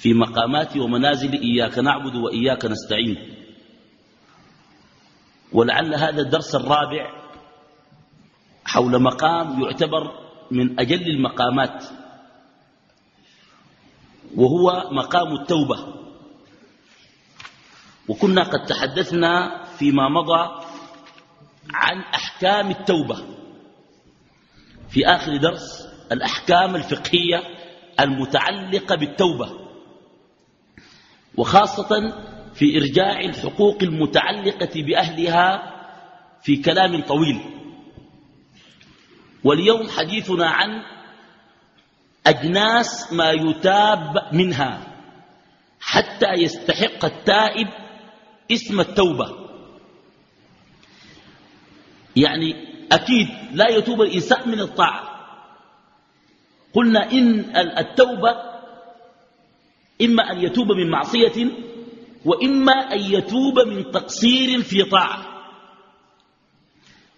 في مقامات ومنازل إياك نعبد وإياك نستعين. ولعل هذا الدرس الرابع حول مقام يعتبر من أجل المقامات وهو مقام التوبة. وكنا قد تحدثنا فيما مضى عن أحكام التوبة. في آخر درس الأحكام الفقهية المتعلقة بالتوبة. وخاصة في إرجاع الحقوق المتعلقة بأهلها في كلام طويل. واليوم حديثنا عن أجناس ما يتاب منها حتى يستحق التائب اسم التوبة. يعني أكيد لا يتوب الإنسان من الطاعة. قلنا إن التوبة إما أن يتوب من معصية وإما أن يتوب من تقصير في طاعة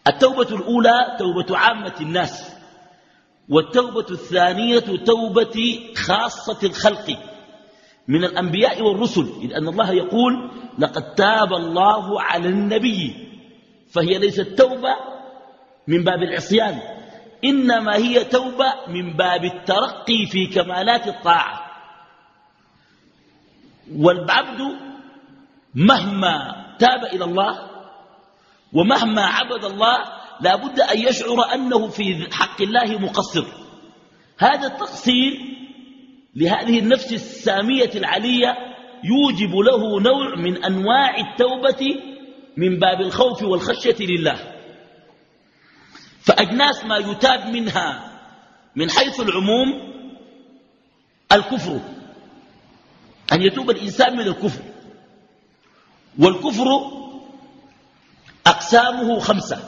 التوبة الأولى توبة عامة الناس والتوبة الثانية توبة خاصة الخلق من الأنبياء والرسل إذ أن الله يقول لقد تاب الله على النبي فهي ليست توبة من باب العصيان إنما هي توبة من باب الترقي في كمالات الطاعة. والعبد مهما تاب إلى الله ومهما عبد الله لا بد أن يشعر أنه في حق الله مقصر. هذا التقصير لهذه النفس السامية العلية يوجب له نوع من أنواع التوبة من باب الخوف والخشية لله. فأجناس ما يتاب منها من حيث العموم الكفر. أن يتوب الإنسان من الكفر. والكفر أقسامه خمسة.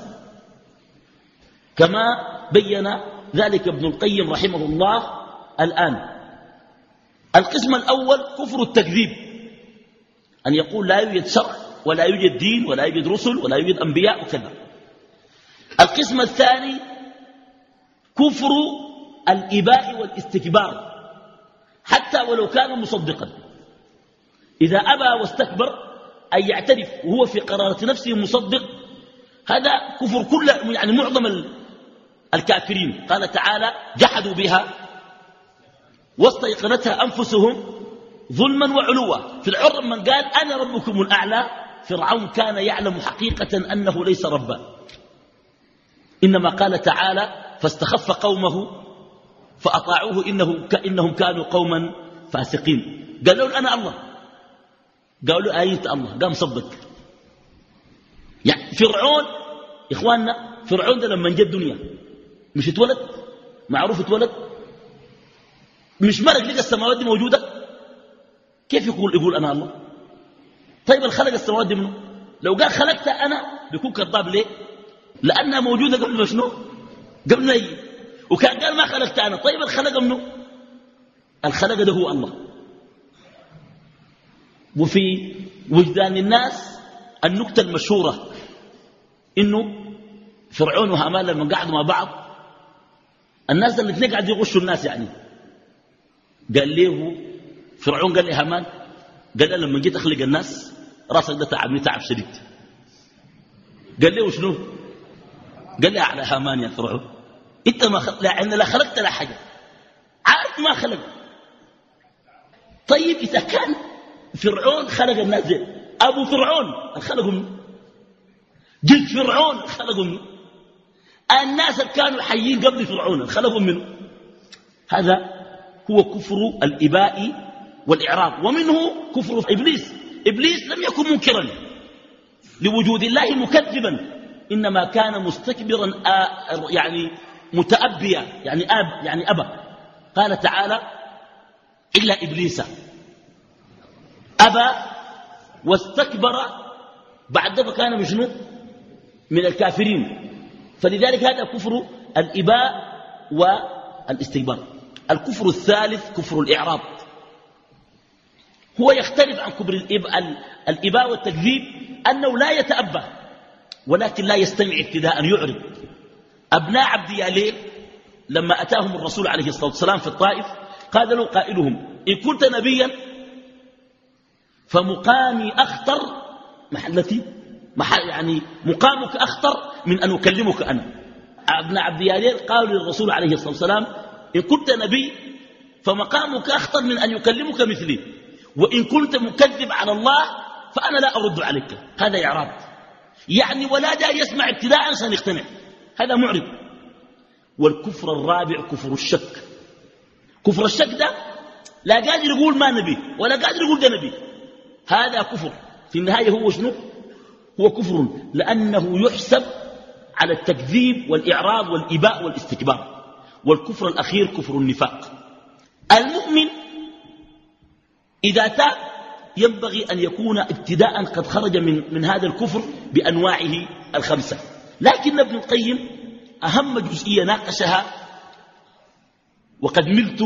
كما بين ذلك ابن القيم رحمه الله الآن. القسم الأول كفر التكذيب. أن يقول لا يوجد شرع ولا يوجد دين ولا يوجد رسل ولا يوجد أنبياء وكذا. القسم الثاني كفر الإباء والاستكبار. حتى ولو كان مصدقا. إذا أبى واستكبر أن يعترف وهو في قرارة نفسه مصدق هذا كفر كل يعني معظم الكافرين. قال تعالى جحدوا بها واستيقنتها أنفسهم ظلما وعلوا. في العر من قال أنا ربكم الأعلى. فرعون كان يعلم حقيقة أنه ليس ربا. إنما قال تعالى فاستخف قومه فأطاعوه إنه إنهم كانوا قوما فاسقين. قالوا أنا الله. قالوا آية الله؟ قام صدق. يعني فرعون إخواننا فرعون ده لما جاء الدنيا مش اتولد؟ معروف اتولد؟ مش مرق لقى السماوات دي موجودة؟ كيف يقول يقول أنا الله؟ طيب الخلق السماوات دي منه لو قال خلقتها أنا بيكون كذاب ليه؟ لأنها موجودة قبل ما شنو؟ قبل ما وكان قال ما خلقت أنا. طيب الخلق منه الخلق ده هو الله. وفي وجدان الناس النكتة المشهورة إنه فرعون وهامان لما قعدوا مع بعض الناس الاثنين قاعدوا يغشوا الناس يعني. قال له فرعون قال لي هامان قال له لما جيت أخلق الناس راسك ده تعبني تعب شديد؟ قال له شنو قال لي على هامان يا فرعون. إنت ما خلق لا, لا خلقت لا حاجة. عارف ما خلق. طيب إذا كان فرعون خلق الناس دي أبو فرعون خلقوا منه جد فرعون خلقوا منه الناس اللي كانوا حيين قبل فرعون خلقوا منه هذا هو كفر الإباء والإعراض. ومنه كفر إبليس. إبليس لم يكن منكرا. لوجود الله مكذبا. إنما كان مستكبرا يعني متأبيا يعني آب يعني أبا. قال تعالى إلا إبليس. أبى واستكبر بعد ذلك كان مجنون من الكافرين. فلذلك هذا كفر الإباء والإستكبار. الكفر الثالث كفر الإعراض هو يختلف عن كفر الإباء والتكذيب أنه لا يتأبى ولكن لا يستمع ابتداء يعرض أبناء عبد ياليل لما أتاهم الرسول عليه الصلاة والسلام في الطائف قال له قائلهم إن كنت نبيا فمقامي أخطر. محلتي يعني مقامك أخطر من أن أكلمك أنا. أبن عبد ياليل قالوا للرسول عليه الصلاة والسلام إن كنت نبي فمقامك أخطر من أن يكلمك مثلي. وإن كنت مكذب على الله فأنا لا أرد عليك. هذا إعراض يعني ولا دا يسمع ابتداء عشان يقتنع. هذا معرض والكفر الرابع كفر الشك. كفر الشك ده لا قادر يقول ما نبي ولا قادر يقول ده نبي. هذا كفر. في النهاية هو شنو؟ هو كفر لأنه يحسب على التكذيب والإعراض والإباء والاستكبار. والكفر الأخير كفر النفاق. المؤمن إذا تاب ينبغي أن يكون ابتداء قد خرج من, من هذا الكفر بأنواعه الخمسة. لكن ابن القيم أهم جزئية ناقشها وقد ملت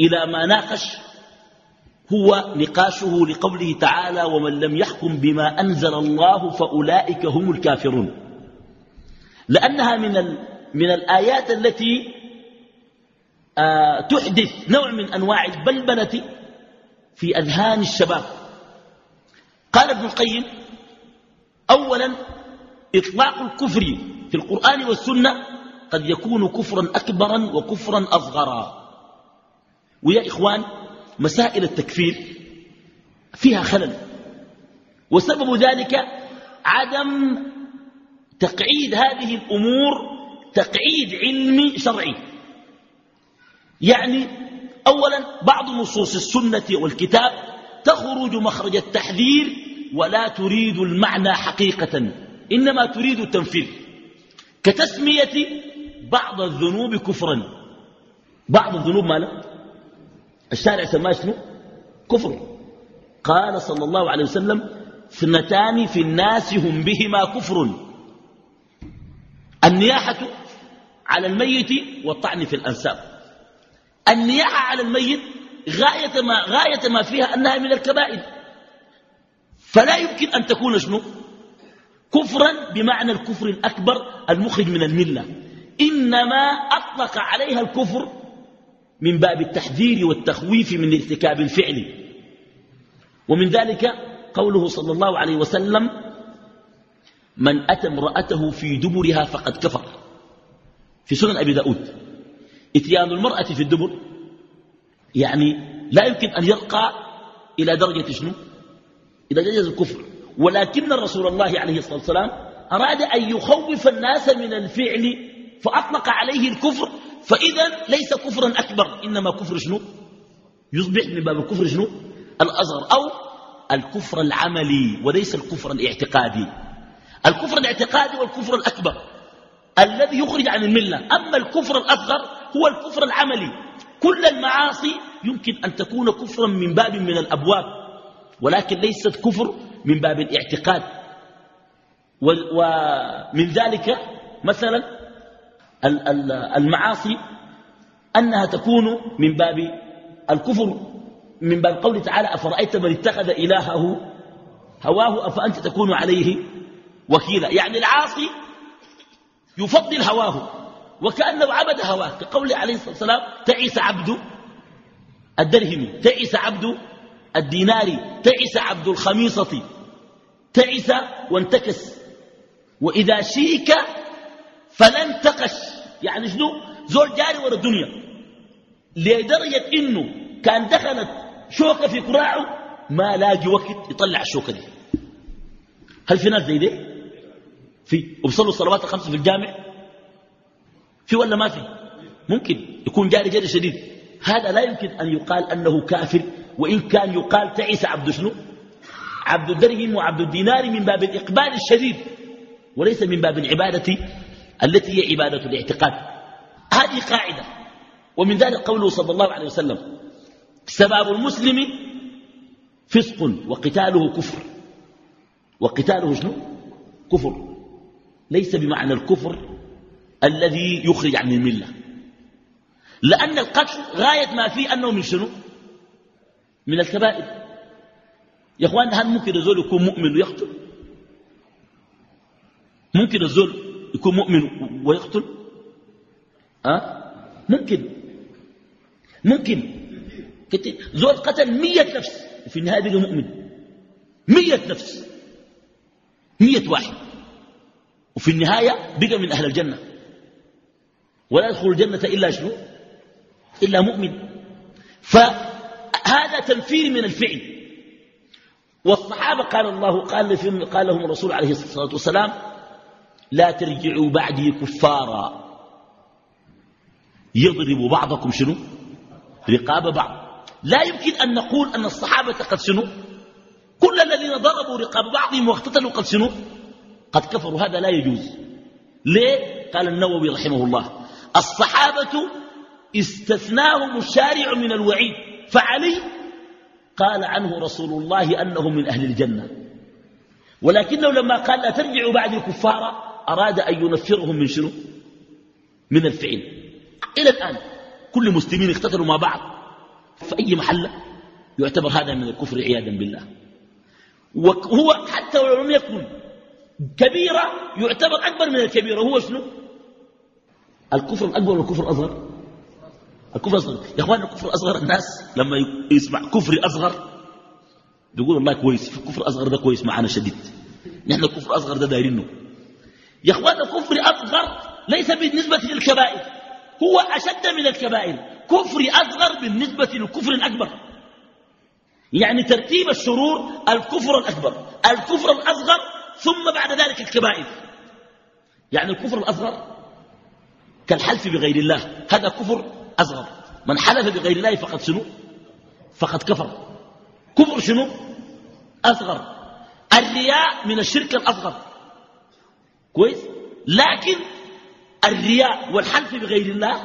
إلى ما ناقش هو نقاشه لقوله تعالى ومن لم يحكم بما أنزل الله فأولئك هم الكافرون. لأنها من, من الآيات التي آه تحدث نوع من أنواع البلبلة في أذهان الشباب. قال ابن القيم أولا إطلاق الكفر في القرآن والسنة قد يكون كفرا أكبرا وكفرا أصغرا. ويا إخوان مسائل التكفير فيها خلل. وسبب ذلك عدم تقعيد هذه الأمور تقعيد علمي شرعي. يعني أولا بعض نصوص السنة والكتاب تخرج مخرج التحذير ولا تريد المعنى حقيقة إنما تريد التنفيذ. كتسمية بعض الذنوب كفرا. بعض الذنوب مالا الشارع سماه شنو؟ كفر. قال صلى الله عليه وسلم اثنتان في الناس هم بهما كفر. النياحة على الميت والطعن في الأنساب. النياحة على الميت غاية ما, غاية ما فيها أنها من الكبائر. فلا يمكن أن تكون شنو؟ كفرا بمعنى الكفر الأكبر المخرج من الملة. إنما أطلق عليها الكفر من باب التحذير والتخويف من ارتكاب الفعل. ومن ذلك قوله صلى الله عليه وسلم من أتى امرأته في دبرها فقد كفر. في سنن أبي داود إتيان المرأة في الدبر يعني لا يمكن أن يرقى إلى درجة شنو؟ إلى درجة الكفر. ولكن رسول الله عليه الصلاة والسلام أراد أن يخوف الناس من الفعل فأطلق عليه الكفر فإذا ليس كفرا أكبر إنما كفر شنو؟ يصبح من باب الكفر شنو؟ الأصغر أو الكفر العملي وليس الكفر الاعتقادي. الكفر الاعتقادي والكفر الأكبر الذي يخرج عن الملة. أما الكفر الأصغر هو الكفر العملي. كل المعاصي يمكن أن تكون كفرا من باب من الأبواب ولكن ليست كفر من باب الاعتقاد. ومن ذلك مثلا المعاصي أنها تكون من باب الكفر من باب قوله تعالى أفرأيت من اتخذ إلهه هواه؟ أفأنت تكون عليه وكيلا. يعني العاصي يفضل هواه وكأنه عبد هواه. كقول عليه الصلاة والسلام تعيس عبد الدرهم تعيس عبد الدينار تعيس عبد الخميصة تعس وانتكس. وإذا شيك فلن تقش. يعني شنو؟ زول جاري ورا الدنيا. لدرجة إنه كان دخلت شوكة في كراعه ما لاقي وقت يطلع الشوكة دي. هل في ناس زي دي؟ في. وبصلوا الصلوات الخمسة في الجامع؟ في ولا ما في؟ ممكن. يكون جاري جري شديد. هذا لا يمكن أن يقال أنه كافر. وإن كان يقال تعيس عبد شنو؟ عبد الدرهم وعبد الدينار من باب الإقبال الشديد وليس من باب العبادة التي هي عبادة الاعتقاد. هذه قاعدة. ومن ذلك قوله صلى الله عليه وسلم سباب المسلم فسق وقتاله كفر. وقتاله شنو؟ كفر. ليس بمعنى الكفر الذي يخرج عن الملة. لأن القتل غاية ما فيه أنه من شنو؟ من الكبائر. يا أخوان هل ممكن الزول يكون مؤمن ويقتل؟ ممكن الزول يكون مؤمن ويقتل؟ أه؟ ممكن. ممكن. زول قتل مية نفس وفي النهاية بقى مؤمن. مية نفس. مية واحد. وفي النهاية بقى من أهل الجنة. ولا يدخل الجنة إلا شنو؟ إلا مؤمن. فهذا تنفير من الفعل. والصحابة قال الله قال, قال لهم الرسول عليه الصلاة والسلام لا ترجعوا بعدي كفارا. يضرب بعضكم شنو؟ رقاب بعض. لا يمكن أن نقول أن الصحابة قد شنو؟ كل الذين ضربوا رقاب بعضهم واقتتلوا قد شنو؟ قد كفروا. هذا لا يجوز. ليه؟ قال النووي رحمه الله الصحابة استثناهم الشارع من الوعيد فعلي قال عنه رسول الله أنه من أهل الجنة. ولكنه لما قال لا ترجعوا بعد الكفار أراد أن ينفرهم من شنو؟ من الفعل. إلى الآن كل مسلمين اقتتلوا مع بعض. في أي محل يعتبر هذا من الكفر عياذا بالله. وهو حتى ولو لم يكن كبيرة يعتبر أكبر من الكبيرة هو شنو؟ الكفر الأكبر والكفر الأصغر؟ الكفر الأصغر. يا أخوان الكفر الأصغر الناس لما يسمع كفر أصغر بيقول الله كويس. في الكفر الأصغر ده كويس معنا شديد. نحن الكفر الأصغر ده دايرينه. يا أخوان الكفر الأصغر ليس بالنسبة للكبائر هو أشد من الكبائر. كفر أصغر بالنسبة للكفر الأكبر يعني ترتيب الشرور الكفر الأكبر. الكفر الأصغر ثم بعد ذلك الكبائر. يعني الكفر الأصغر كالحلف بغير الله هذا كفر أصغر. من حلف بغير الله فقد شنو؟ فقد كفر. كفر شنو؟ أصغر. الرياء من الشرك الأصغر. كويس؟ لكن الرياء والحلف بغير الله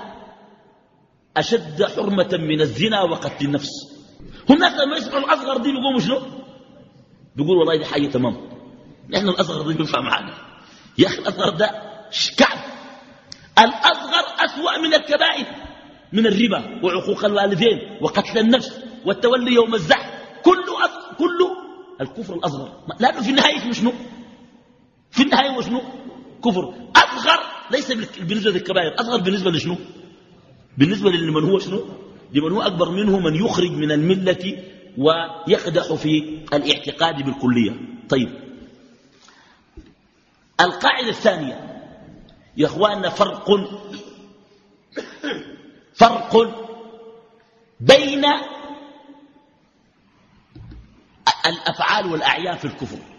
أشد حرمة من الزنا وقتل النفس. هناك لما يسمعوا الأصغر دي بيقوموا شنو؟ بيقولوا والله دي حاجة تمام. نحن الأصغر دي بينفع معنا يا أخي الأصغر ده كعب الأصغر أسوأ من الكبائر من الربا وعقوق الوالدين وقتل النفس والتولي يوم الزحف. كله أصغر كله الكفر الأصغر. لأنه في النهاية شنو؟ في النهاية وشنو كفر. أصغر ليس بالنسبة للكبائر أصغر بالنسبة لشنو؟ بالنسبة لمن هو شنو؟ لمن هو أكبر منه من يخرج من الملة ويقدح في الاعتقاد بالكلية. طيب. القاعدة الثانية. يا أخواننا فرق فرق بين الأفعال والأعيان في الكفر.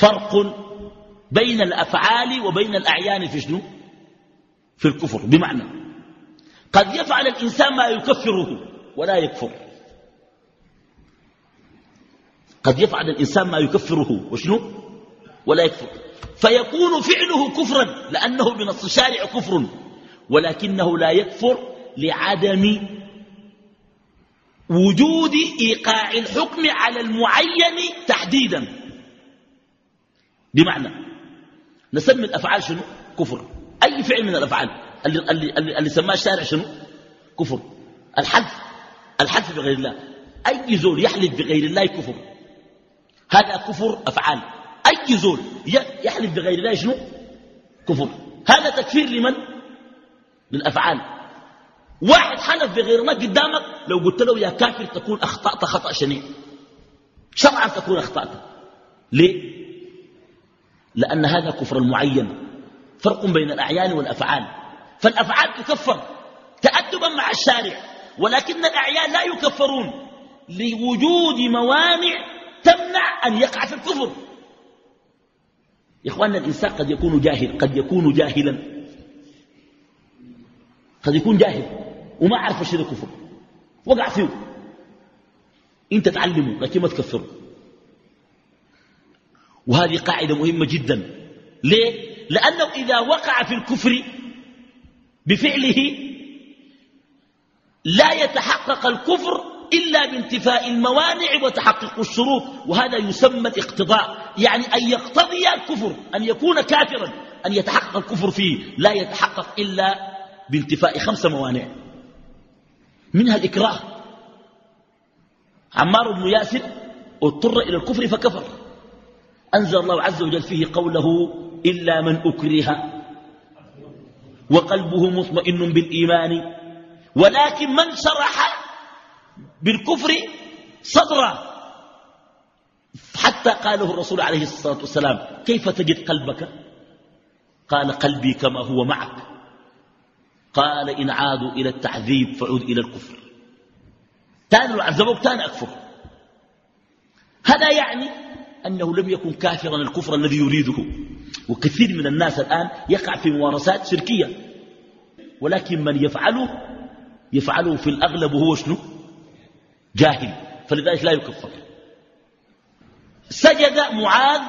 فرق بين الأفعال وبين الأعيان في شنو؟ في الكفر. بمعنى قد يفعل الإنسان ما يكفره ولا يكفر. قد يفعل الإنسان ما يكفره وشنو؟ ولا يكفر. فيكون فعله كفرا لأنه بنص الشارع كفر ولكنه لا يكفر لعدم وجود إيقاع الحكم على المعين تحديدا. بمعنى نسمي الأفعال شنو؟ كفر. أي فعل من الأفعال؟ اللي, اللي, اللي, اللي سماه الشارع شنو؟ كفر. الحلف الحلف بغير الله. أي زول يحلف بغير الله كفر. هذا كفر أفعال. أي زول يحلف بغير الله شنو؟ كفر. هذا تكفير لمن؟ للأفعال. واحد حلف بغير الله قدامك لو قلت له يا كافر تكون أخطأت خطأ شنيع. شرعا تكون أخطأت. ليه؟ لأن هذا كفر المعين فرق بين الأعيان والأفعال. فالأفعال تكفر تأدبا مع الشارع ولكن الأعيان لا يكفرون. لوجود موانع تمنع أن يقع في الكفر. يا إخواننا الإنسان قد يكون جاهل قد يكون جاهلا. قد يكون جاهل وما عارف الشيء كفر وقع فيه. انت تعلمه لكن ما تكفره وهذه قاعدة مهمة جدا. ليه؟ لأنه إذا وقع في الكفر بفعله لا يتحقق الكفر إلا بانتفاء الموانع وتحقق الشروط وهذا يسمى الاقتضاء. يعني أن يقتضي الكفر أن يكون كافرا أن يتحقق الكفر فيه. لا يتحقق إلا بانتفاء خمس موانع. منها الإكراه. عمار بن ياسر اضطر إلى الكفر فكفر. أنزل الله عز وجل فيه قوله إلا من أكره وقلبه مطمئن بالإيمان ولكن من شرح بالكفر صدرا حتى قاله الرسول عليه الصلاة والسلام كيف تجد قلبك؟ قال قلبي كما هو معك. قال إن عادوا إلى التعذيب فعود إلى الكفر. تاني لو عذبوك تاني أكفر. هذا يعني أنه لم يكن كافرا الكفر الذي يريده. وكثير من الناس الآن يقع في ممارسات شركية. ولكن من يفعله يفعله في الأغلب هو شنو؟ جاهل. فلذلك لا يكفر. سجد معاذ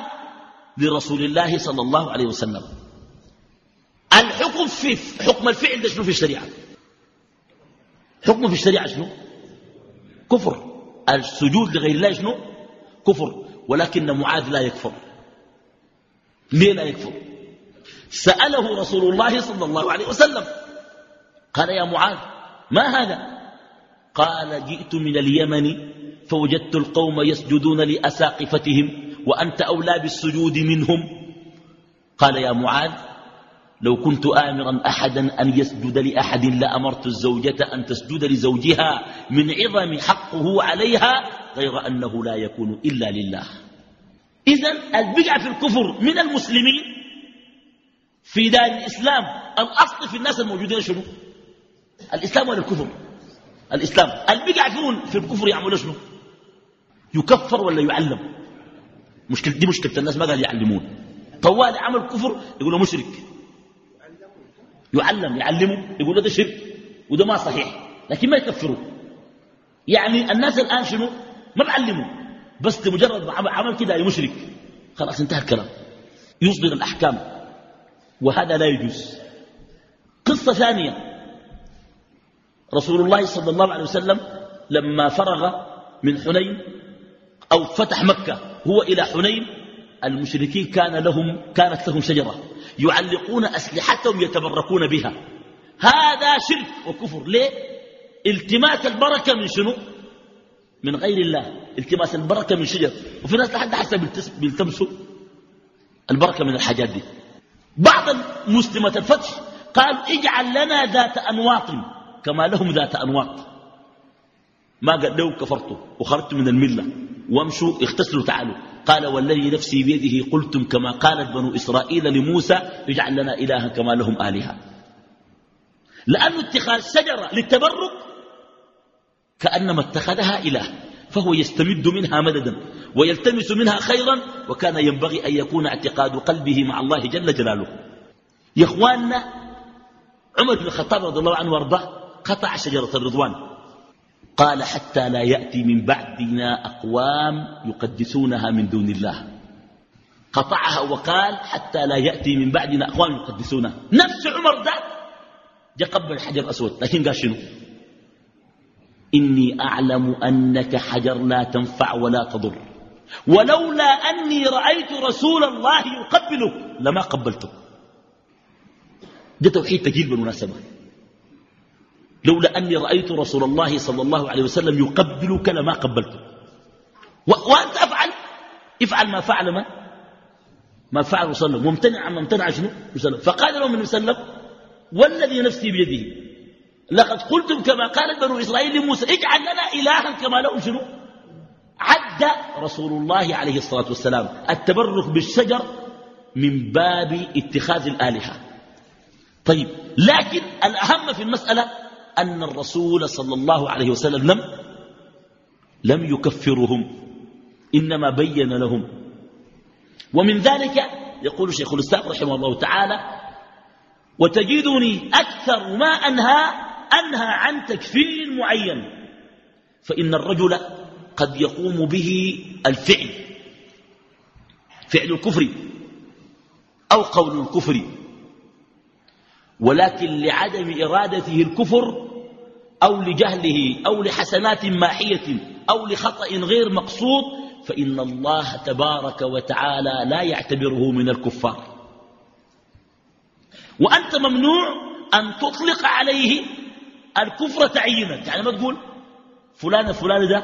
لرسول الله صلى الله عليه وسلم. الحكم في حكم الفعل شنو في الشريعة؟ حكمه في الشريعة شنو؟ كفر. السجود لغير الله شنو؟ كفر. ولكن معاذ لا يكفر. ليه لا يكفر؟ سأله رسول الله صلى الله عليه وسلم. قال يا معاذ ما هذا؟ قال جئت من اليمن فوجدت القوم يسجدون لأساقفتهم وأنت أولى بالسجود منهم. قال يا معاذ لو كنت آمرا أحدا أن يسجد لأحد لأمرت الزوجة أن تسجد لزوجها من عظم حقه عليها غير أنه لا يكون إلا لله. إذا البقع في الكفر من المسلمين في دار الإسلام الأصل في الناس الموجودين شنو؟ الإسلام ولا الكفر؟ الإسلام. البقع فيهم في الكفر يعملوا شنو؟ يكفر ولا يعلم؟ مشكلة دي مشكلة الناس ما قال يعلمون؟ طوال عمل كفر يقولوا مشرك يعلم يعلمه يقول ده شرك وده ما صحيح لكن ما يكفروا يعني الناس الآن شنو؟ ما بعلموا بس لمجرد عمل كده مشرك. خلاص انتهى الكلام. يصدر الأحكام. وهذا لا يجوز. قصة ثانية. رسول الله صلى الله عليه وسلم لما فرغ من حنين أو فتح مكة هو إلى حنين المشركين كان لهم كانت لهم شجرة. يعلقون أسلحتهم يتبركون بها. هذا شرك وكفر. ليه؟ التماس البركة من شنو؟ من غير الله. التماس البركة من شجر. وفي ناس لحد حتى بيلتمسوا. البركة من الحاجات دي. بعض المسلمة الفتح قال اجعل لنا ذات أنواط كما لهم ذات أنواط. ما قال له كفرتوا وخرجت من الملة. وامشوا اغتسلوا تعالوا. قال والذي نفسي بيده قلتم كما قالت بنو إسرائيل لموسى اجعل لنا إلها كما لهم آلهة. لأن اتخاذ شجرة للتبرك كأنما اتخذها إله فهو يستمد منها مددا ويلتمس منها خيرا وكان ينبغي أن يكون اعتقاد قلبه مع الله جل جلاله. يا إخواننا عمر بن الخطاب رضي الله عنه وأرضاه قطع شجرة الرضوان. قال حتى لا يأتي من بعدنا أقوام يقدسونها من دون الله. قطعها وقال حتى لا يأتي من بعدنا أقوام يقدسونها. نفس عمر ده جاء قبل الحجر الأسود لكن قال شنو؟ إني أعلم أنك حجر لا تنفع ولا تضر. ولولا أني رأيت رسول الله يقبلك لما قبلته ده توحيد تجيل بالمناسبة. لولا أني رأيت رسول الله صلى الله عليه وسلم يقبلك لما قبلته وأنت أفعل. افعل ما فعل من؟ ما فعل وسلم وامتنع عما امتنع شنو؟ فقال له من وسلم والذي نفسي بيده. لقد قلتم كما قالت بنو إسرائيل لموسى اجعل لنا إلها كما لهم شنو عد رسول الله عليه الصلاة والسلام التبرك بالشجر من باب اتخاذ الآلهة. طيب لكن الأهم في المسألة أن الرسول صلى الله عليه وسلم لم لم يكفرهم إنما بين لهم. ومن ذلك يقول شيخ الإسلام رحمه الله تعالى وتجدني أكثر ما أنهى أنهى عن تكفير معين فإن الرجل قد يقوم به الفعل فعل الكفر أو قول الكفر. ولكن لعدم إرادته الكفر أو لجهله أو لحسنات ماحية أو لخطأ غير مقصود فإن الله تبارك وتعالى لا يعتبره من الكفار. وأنت ممنوع أن تطلق عليه الكفر تعيينا. يعني ما تقول فلان فلان ده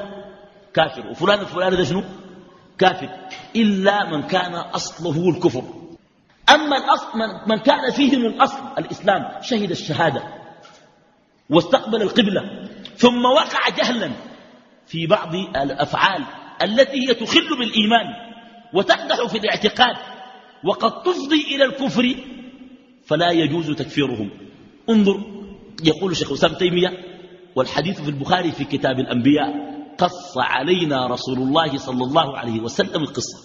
كافر وفلان فلان ده شنو؟ كافر. إلا من كان أصله الكفر. أما الأصل من, من كان فيهم الأصل الإسلام شهد الشهادة واستقبل القبلة ثم وقع جهلا في بعض الأفعال التي هي تخل بالإيمان وتقدح في الاعتقاد. وقد تفضي إلى الكفر فلا يجوز تكفيرهم. انظر يقول شيخ الإسلام تيمية والحديث في البخاري في كتاب الأنبياء قص علينا رسول الله صلى الله عليه وسلم القصة.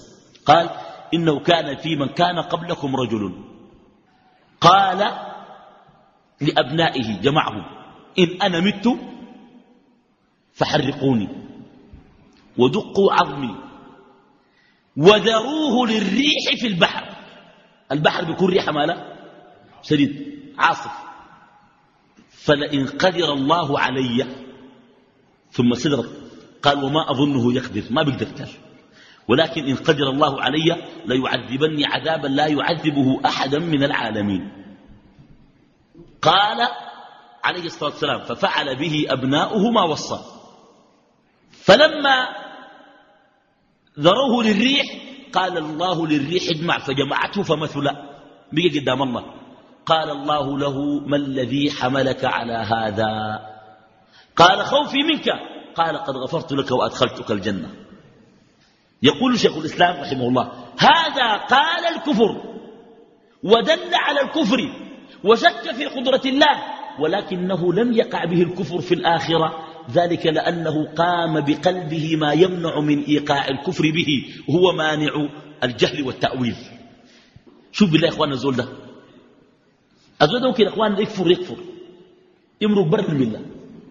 قال إنه كان في من كان قبلكم رجل. قال لأبنائه جمعهم إن أنا مت فحرقوني ودقوا عظمي وذروه للريح في البحر. البحر بيكون ريحة مالا؟ شديد عاصف. فلئن قدر الله علي. ثم سدرت قال وما أظنه يقدر. ما بيقدر قال ولكن إن قدر الله علي ليعذبني عذابا لا يعذبه أحدا من العالمين. قال عليه الصلاة والسلام ففعل به أبناؤه ما وصى. فلما ذروه للريح قال الله للريح اجمع فجمعته فمثل. بقي قدام الله. قال الله له ما الذي حملك على هذا? قال خوفي منك. قال قد غفرت لك وأدخلتك الجنة. يقول شيخ الإسلام رحمه الله هذا قال الكفر ودل على الكفر وشك في قدرة الله ولكنه لم يقع به الكفر في الآخرة ذلك لأنه قام بقلبه ما يمنع من إيقاع الكفر به وهو مانع الجهل والتأويل. شوف بالله يا إخواننا الزول ده. الزول ده ممكن إخواننا يكفر يكفر يمرق بر الملة.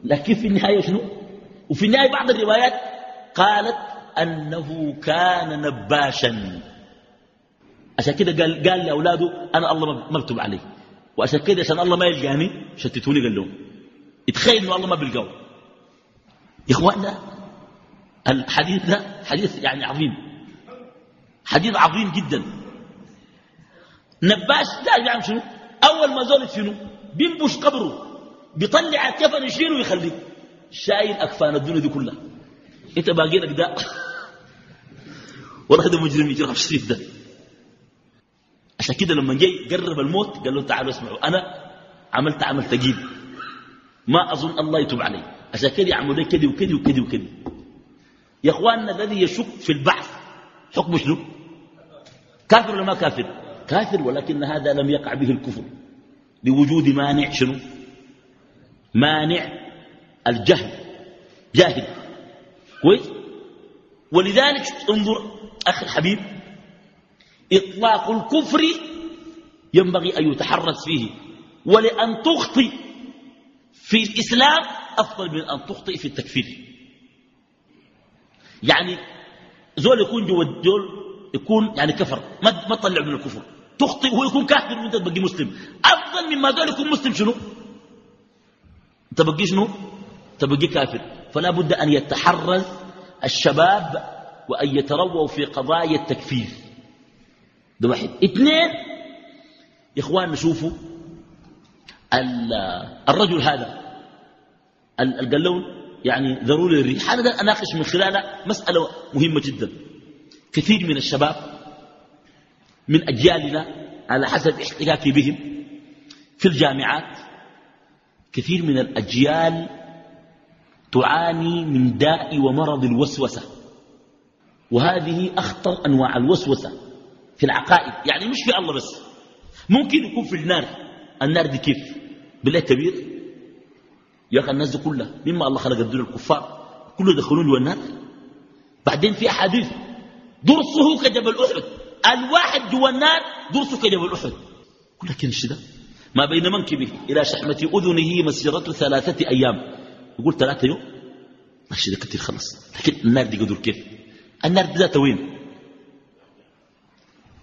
لكن في النهاية شنو؟ وفي النهاية بعض الروايات قالت أنه كان نباشا. عشان كده قال, قال لأولاده أنا الله ما بكتب عليه. وعشان كده عشان الله ما يلقاني شتتوني قال لهم. اتخيل إنه الله ما بيلقاه يا إخواننا الحديث ده حديث يعني عظيم. حديث عظيم جدا. نباش لا يعمل شنو؟ أول ما زولت شنو؟ بينبش قبره بيطلع الكفن يشيله ويخليه شايل أكفان الدنيا دي كلها. إنت باقي لك ده؟ والله ده مجرم يجرب الشريف ده. عشان كده لما جاي قرب الموت قال له تعالوا اسمعوا أنا عملت عمل ثقيل. ما أظن الله يتوب علي. عشان كده يعملوا لي كده وكده وكده وكده يا إخواننا الذي يشك في البحث حكمه شنو؟ كافر ولا ما كافر؟ كافر ولكن هذا لم يقع به الكفر لوجود مانع شنو؟ مانع الجهل. جاهل. كويس؟ ولذلك انظر أخي الحبيب إطلاق الكفر ينبغي أن يتحرز فيه ولأن تخطئ في الإسلام أفضل من أن تخطئ في التكفير. يعني زول يكون جوا الجول يكون يعني كفر ما ما تطلع من الكفر. تخطئ وهو يكون كافر وانت تبقي مسلم. أفضل مما زول يكون مسلم شنو؟ تبقي شنو؟ تبقي كافر. فلا بد أن يتحرز الشباب وأن يترووا في قضايا التكفير. ده واحد. اثنين يا إخوان نشوفوا الرجل هذا القلون يعني ضروري الريح. هذا أناقش من خلاله مسألة مهمة جدا. كثير من الشباب من أجيالنا على حسب احتكاكي بهم. في الجامعات كثير من الأجيال تعاني من داء ومرض الوسوسة وهذه أخطر أنواع الوسوسة في العقائد. يعني مش في الله بس ممكن يكون في النار. النار دي كيف؟ بالله كبير يا أخي الناس دي كلها مما الله خلق الدنيا الكفار كله دخلون له النار. بعدين في أحاديث درسه كجبل أحد الواحد جوا النار درسه كجبل أحد لكن الشدة ما بين منكبه إلى شحمة أذنه مسيرة ثلاثة أيام. يقول ثلاثة يوم؟ ماشي ده كتير خلص لكن النار دي قدر كيف؟ النار دي ذاتها وين؟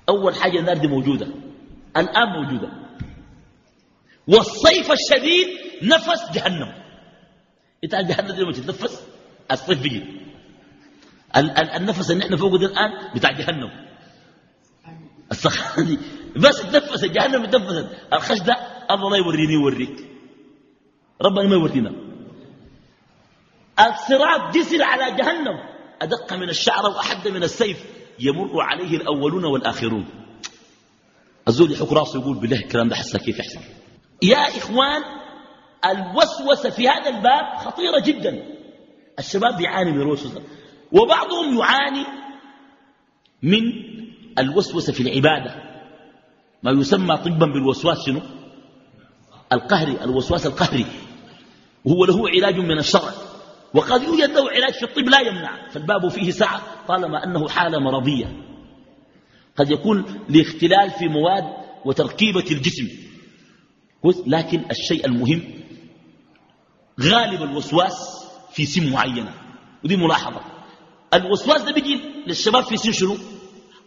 أول حاجة النار دي موجودة. الآن موجودة. والصيف الشديد نفس جهنم. إنت جهنم دي لما تتنفس؟ الصيف بيجي. النفس اللي إحنا فوقه ده الآن بتاع جهنم. السخانه بس تنفس جهنم تنفست الخش ده الله لا يوريني يوريك. ربنا ما يورينا. الصراط جسر على جهنم. أدق من الشعر وأحد من السيف. يمر عليه الأولون والآخرون. الزول يحك راسه يقول بالله الكلام ده حسا كيف يحصل يا إخوان الوسوسة في هذا الباب خطيرة جدا. الشباب يعاني من الوسوسة. وبعضهم يعاني من الوسوسة في العبادة. ما يسمى طبا بالوسواس شنو؟ القهري الوسواس القهري. وهو له علاج من الشرع وقد يوجد له علاج في الطب لا يمنع. فالباب فيه سعة طالما أنه حالة مرضية. قد يكون لاختلال في مواد وتركيبة الجسم. لكن الشيء المهم غالب الوسواس في سن معينة. ودي ملاحظة. الوسواس ده بيجي للشباب في سن شنو؟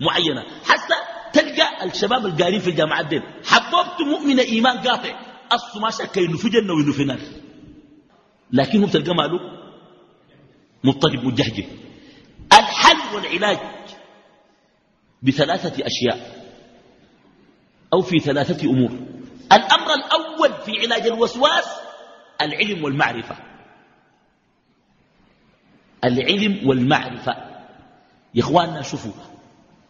معينة. حتى تلقى الشباب القارين في الجامعات دين حببت مؤمن إيمان قاطع. أصله ما شك إنه في جنة وإنه في نار. لكنه تلقى ماله مضطرب مجهجه. الحل والعلاج بثلاثة أشياء أو في ثلاثة أمور. الأمر الأول في علاج الوسواس العلم والمعرفة. العلم والمعرفة. يا إخواننا شوفوا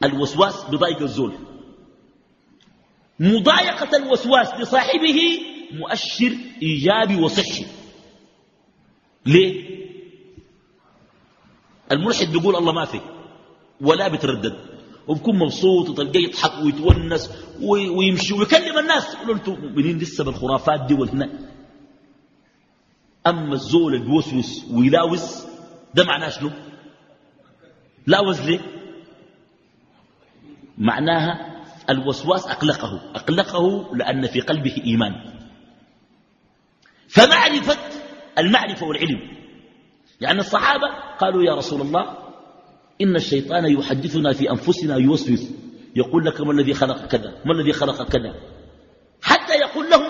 الوسواس بضايق الزول مضايقة الوسواس لصاحبه مؤشر إيجابي وصحي. ليه؟ الملحد بيقول الله ما في ولا بتردد وبكون مبسوط وتلقاه يضحك ويتونس ويمشي ويكلم الناس. يقولوا أنتم مؤمنين لسه بالخرافات دي والهنا. أما الزول اللي بيوسوس ويلاوس ده معناه شنو؟ لاوز ليه؟ معناها الوسواس أقلقه أقلقه لأن في قلبه إيمان. فمعرفة المعرفة والعلم. يعني الصحابة قالوا يا رسول الله إن الشيطان يحدثنا في أنفسنا يوسوس. يقول لك ما الذي خلق كذا ما الذي خلق كذا. حتى يقول لهم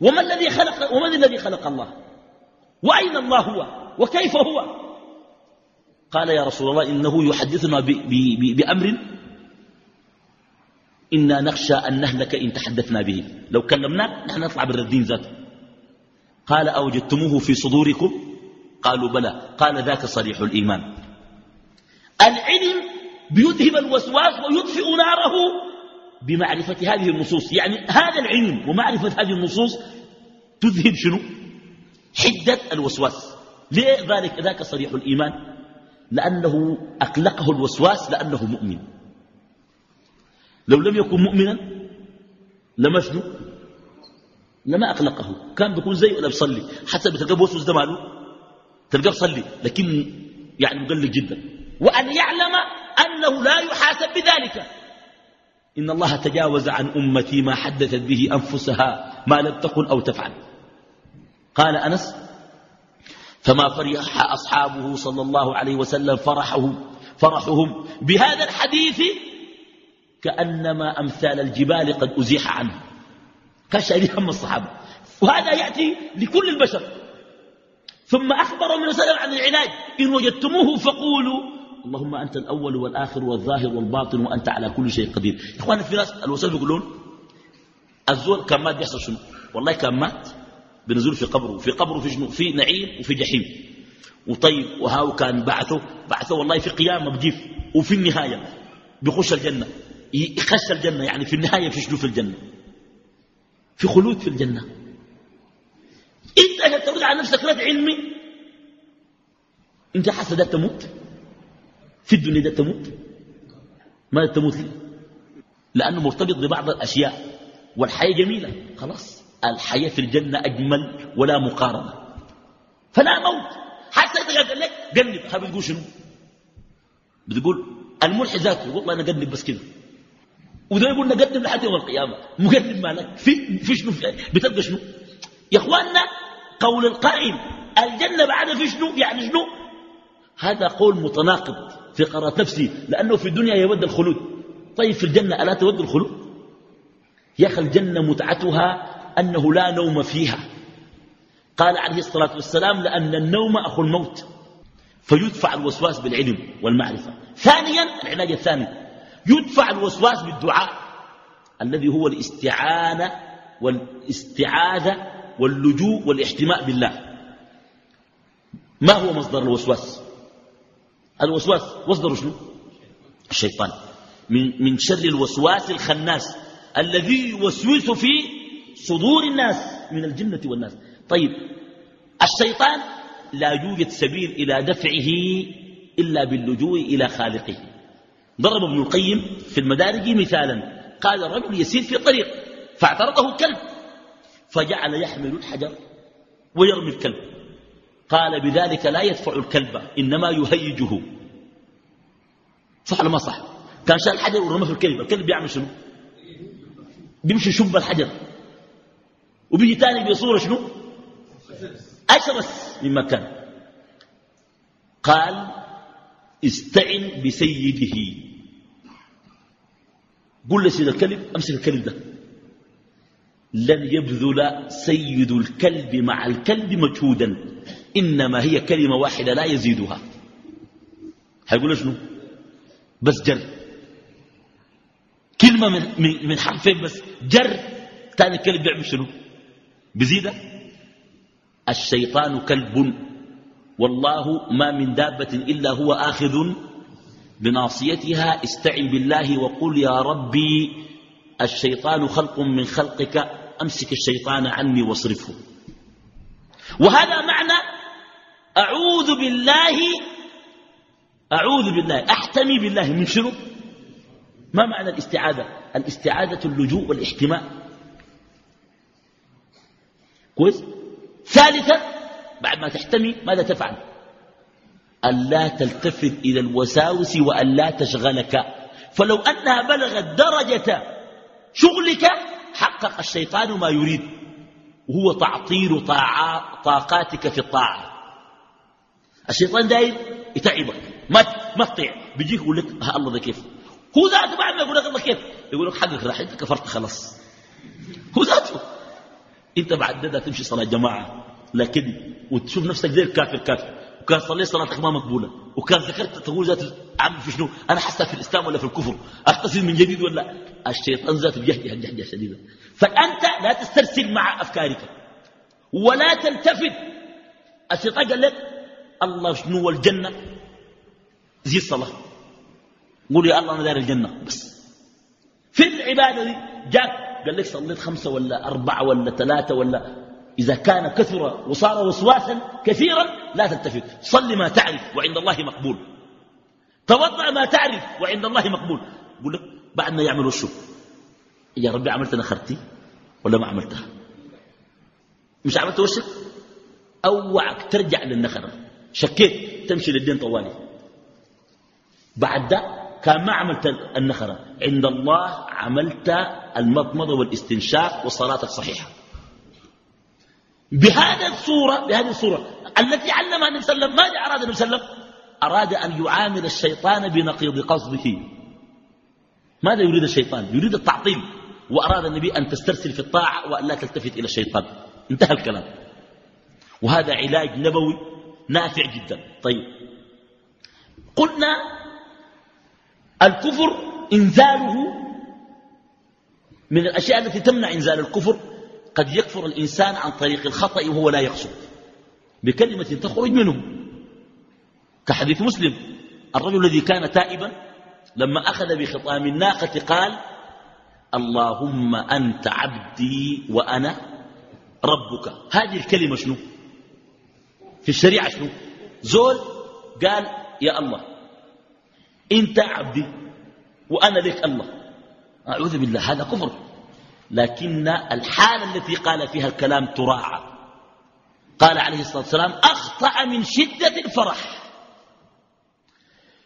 وما الذي خلق ومن الذي خلق الله؟ وأين الله هو؟ وكيف هو؟ قال يا رسول الله إنه يحدثنا بأمر. إنا نخشى أن نهلك إن تحدثنا به. لو كلمناك نحن نطلع بالردين ذاته. قال أوجدتموه في صدوركم؟ قالوا بلى. قال ذاك صريح الإيمان. العلم بيذهب الوسواس ويطفئ ناره بمعرفة هذه النصوص. يعني هذا العلم ومعرفة هذه النصوص تذهب شنو؟ حدة الوسواس. ليه ذلك؟ ذاك صريح الإيمان. لأنه أقلقه الوسواس لأنه مؤمن. لو لم يكن مؤمنا لما شنو؟ لما أقلقه. كان بيكون زي ولا بيصلي حتى بتلقى بوسوس ده ماله؟ تلقاه صلي لكن يعني مقلق جدا. وأن يعلم أنه لا يحاسب بذلك. إن الله تجاوز عن أمتي ما حدثت به أنفسها ما لم تقل أو تفعل. قال أنس فما فرح أصحابه صلى الله عليه وسلم فرحه فرحهم بهذا الحديث كأنما أمثال الجبال قد أزيح عنه. كان هم الصحابة. وهذا يأتي لكل البشر. ثم أخبر من وسلم عن العلاج إن وجدتموه فقولوا اللهم أنت الأول والآخر والظاهر والباطن وأنت على كل شيء قدير. إخوانا في ناس الوسائل يقولون الزول كان مات بيحصل شنو؟ والله كان مات. بنزول في قبره في قبره في شنو في نعيم وفي جحيم. وطيب وهاو كان بعثه بعثه والله في قيامة بجيف وفي النهاية بيخش الجنة. يخش الجنة يعني في النهاية في شنو في الجنة. في خلود في الجنة. انت عشان ترد على نفسك رد علمي انت حاسه ده تموت؟ في الدنيا ده تموت؟ ما تموت لأنه مرتبط ببعض الأشياء والحياة جميلة خلاص. الحياة في الجنة أجمل ولا مقارنة. فلا موت. حتى إذا قال لك قلب خاف تقول شنو؟ بتقول الملحد ذاته والله أنا قلب بس كده. وده يقول نقدم لحد يوم القيامة. مقدم مالك. في في شنو؟ بتبقى شنو؟ يا إخواننا قول القائل الجنة بعد في شنو؟ يعني شنو؟ هذا قول متناقض في قرارة نفسي لأنه في الدنيا يود الخلود. طيب في الجنة ألا تود الخلود؟ يا أخي الجنة متعتها أنه لا نوم فيها. قال عليه الصلاة والسلام لأن النوم أخو الموت. فيدفع الوسواس بالعلم والمعرفة. ثانيا العلاج الثاني. يدفع الوسواس بالدعاء الذي هو الاستعانة والاستعاذة واللجوء والاحتماء بالله. ما هو مصدر الوسواس؟ الوسواس مصدر شنو؟ الشيطان. من, من شر الوسواس الخناس الذي يوسوس في صدور الناس من الجنة والناس. طيب الشيطان لا يوجد سبيل إلى دفعه إلا باللجوء إلى خالقه. ضرب ابن القيم في المدارج مثالا. قال الرجل يسير في طريق فاعترضه كلب فجعل يحمل الحجر ويرمي الكلب. قال بذلك لا يدفع الكلب إنما يهيجه. صح ولا ما صح؟ كان شال الحجر ورمى في الكلب. الكلب بيعمل شنو؟ بيمشي يشب الحجر. وبيجي تاني بصورة شنو؟ أشرس من مكان. قال استعن بسيده. قل لسيد الكلب أمسك الكلب ده. لن يبذل سيد الكلب مع الكلب مجهودا إنما هي كلمة واحدة لا يزيدها. هيقول شنو؟ بس جر. كلمة من, من حرفين بس. جر. تاني الكلب بيعمل شنو؟ بزيدة؟ الشيطان كلب. والله ما من دابة إلا هو آخذ بناصيتها. استعن بالله وقل يا ربي الشيطان خلق من خلقك. أمسك الشيطان عني واصرفه. وهذا معنى أعوذ بالله أعوذ بالله أحتمي بالله. من شنو؟ ما معنى الاستعاذة؟ الاستعاذة اللجوء والاحتماء. كويس. ثالثا بعد ما تحتمي ماذا تفعل؟ ألا تلتفت إلى الوساوس وألا تشغلك. فلو أنها بلغت درجة شغلك حقق الشيطان ما يريد. وهو تعطيل طاقاتك في الطاعة. الشيطان داير يتعبك. ما ما تطيع. بيجيك يقول لك ها الله ده كيف؟ هو ذاته بعد ما يقول لك الله كيف؟ يقول لك حقك راح انت كفرت خلاص. هو ذاته. انت بعد ده تمشي صلاة جماعة. لكن وتشوف نفسك زي الكافر كافر. وكان صليت صلاتك ما مقبولة. وكان ذكرت تقول ذات عم في شنو؟ أنا حاسة في الإسلام ولا في الكفر؟ اغتسل من جديد ولا؟ الشيطان ذاته بيهجه جهجه شديده فأنت لا تسترسل مع أفكارك. ولا تلتفت. الشيطان قال لك الله شنو الجنة؟ زي الصلاة. قول يا الله أنا دار الجنة. بس. في العبادة دي جاك قال لك صليت خمسة ولا أربعة ولا ثلاثة ولا إذا كان كثر وصار وسواسا كثيرا لا تلتفت. صل ما تعرف وعند الله مقبول. توضع ما تعرف وعند الله مقبول. يقول لك بعد ما يعمل وشه يا ربي عملت نخرتي ولا ما عملتها؟ مش عملت وشك؟ أوعك ترجع للنخرة. شكيت تمشي للدين طوالي. بعد ده كان ما عملت النخرة. عند الله عملت المضمضة والاستنشاق وصلاتك صحيحة. بهذه الصورة بهذه الصورة التي علمها النبي صلى الله عليه وسلم ماذا أراد النبي صلى الله عليه وسلم؟ أراد أن يعامل الشيطان بنقيض قصده. ماذا يريد الشيطان؟ يريد التعطيل. وأراد النبي أن تسترسل في الطاعة وأن لا تلتفت إلى الشيطان. انتهى الكلام. وهذا علاج نبوي نافع جدا. طيب. قلنا الكفر إنزاله من الأشياء التي تمنع إنزال الكفر قد يكفر الإنسان عن طريق الخطأ وهو لا يقصد. بكلمة تخرج منه كحديث مسلم. الرجل الذي كان تائبا لما أخذ بخطام الناقة قال اللهم أنت عبدي وأنا ربك. هذه الكلمة شنو؟ في الشريعة شنو؟ زول قال يا الله أنت عبدي وأنا لك الله. أعوذ بالله هذا كفر. لكن الحالة التي قال فيها الكلام تراعى قال عليه الصلاة والسلام أخطأ من شدة الفرح.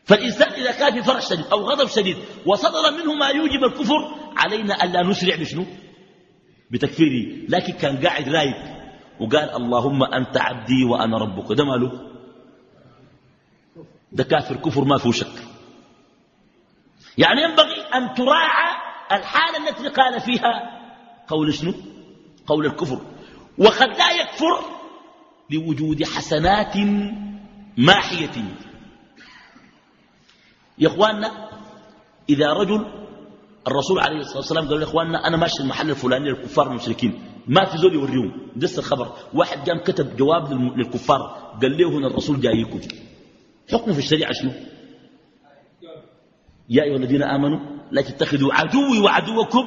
فالإنسان إذا كان في فرح شديد أو غضب شديد وصدر منه ما يوجب الكفر علينا ألا نسرع بشنو؟ بتكفيره. لكن كان قاعد رايق وقال اللهم أنت عبدي وأنا ربك. ده ماله؟ ده كافر كفر ما فيه شك. يعني ينبغي أن تراعى الحالة التي قال فيها قول شنو؟ قول الكفر. وقد لا يكفر لوجود حسنات ماحية. يا إخواننا إذا رجل الرسول عليه الصلاة والسلام قال يا إخواننا أنا ماشي المحل الفلاني للكفار المشركين ما في زول يوريهم. دس الخبر. واحد قام كتب جواب للكفار. قال له هنا الرسول جايكم حكمه في الشريعة شنو؟ يا أيها الذين آمنوا لا تتخذوا عدوي وعدوكم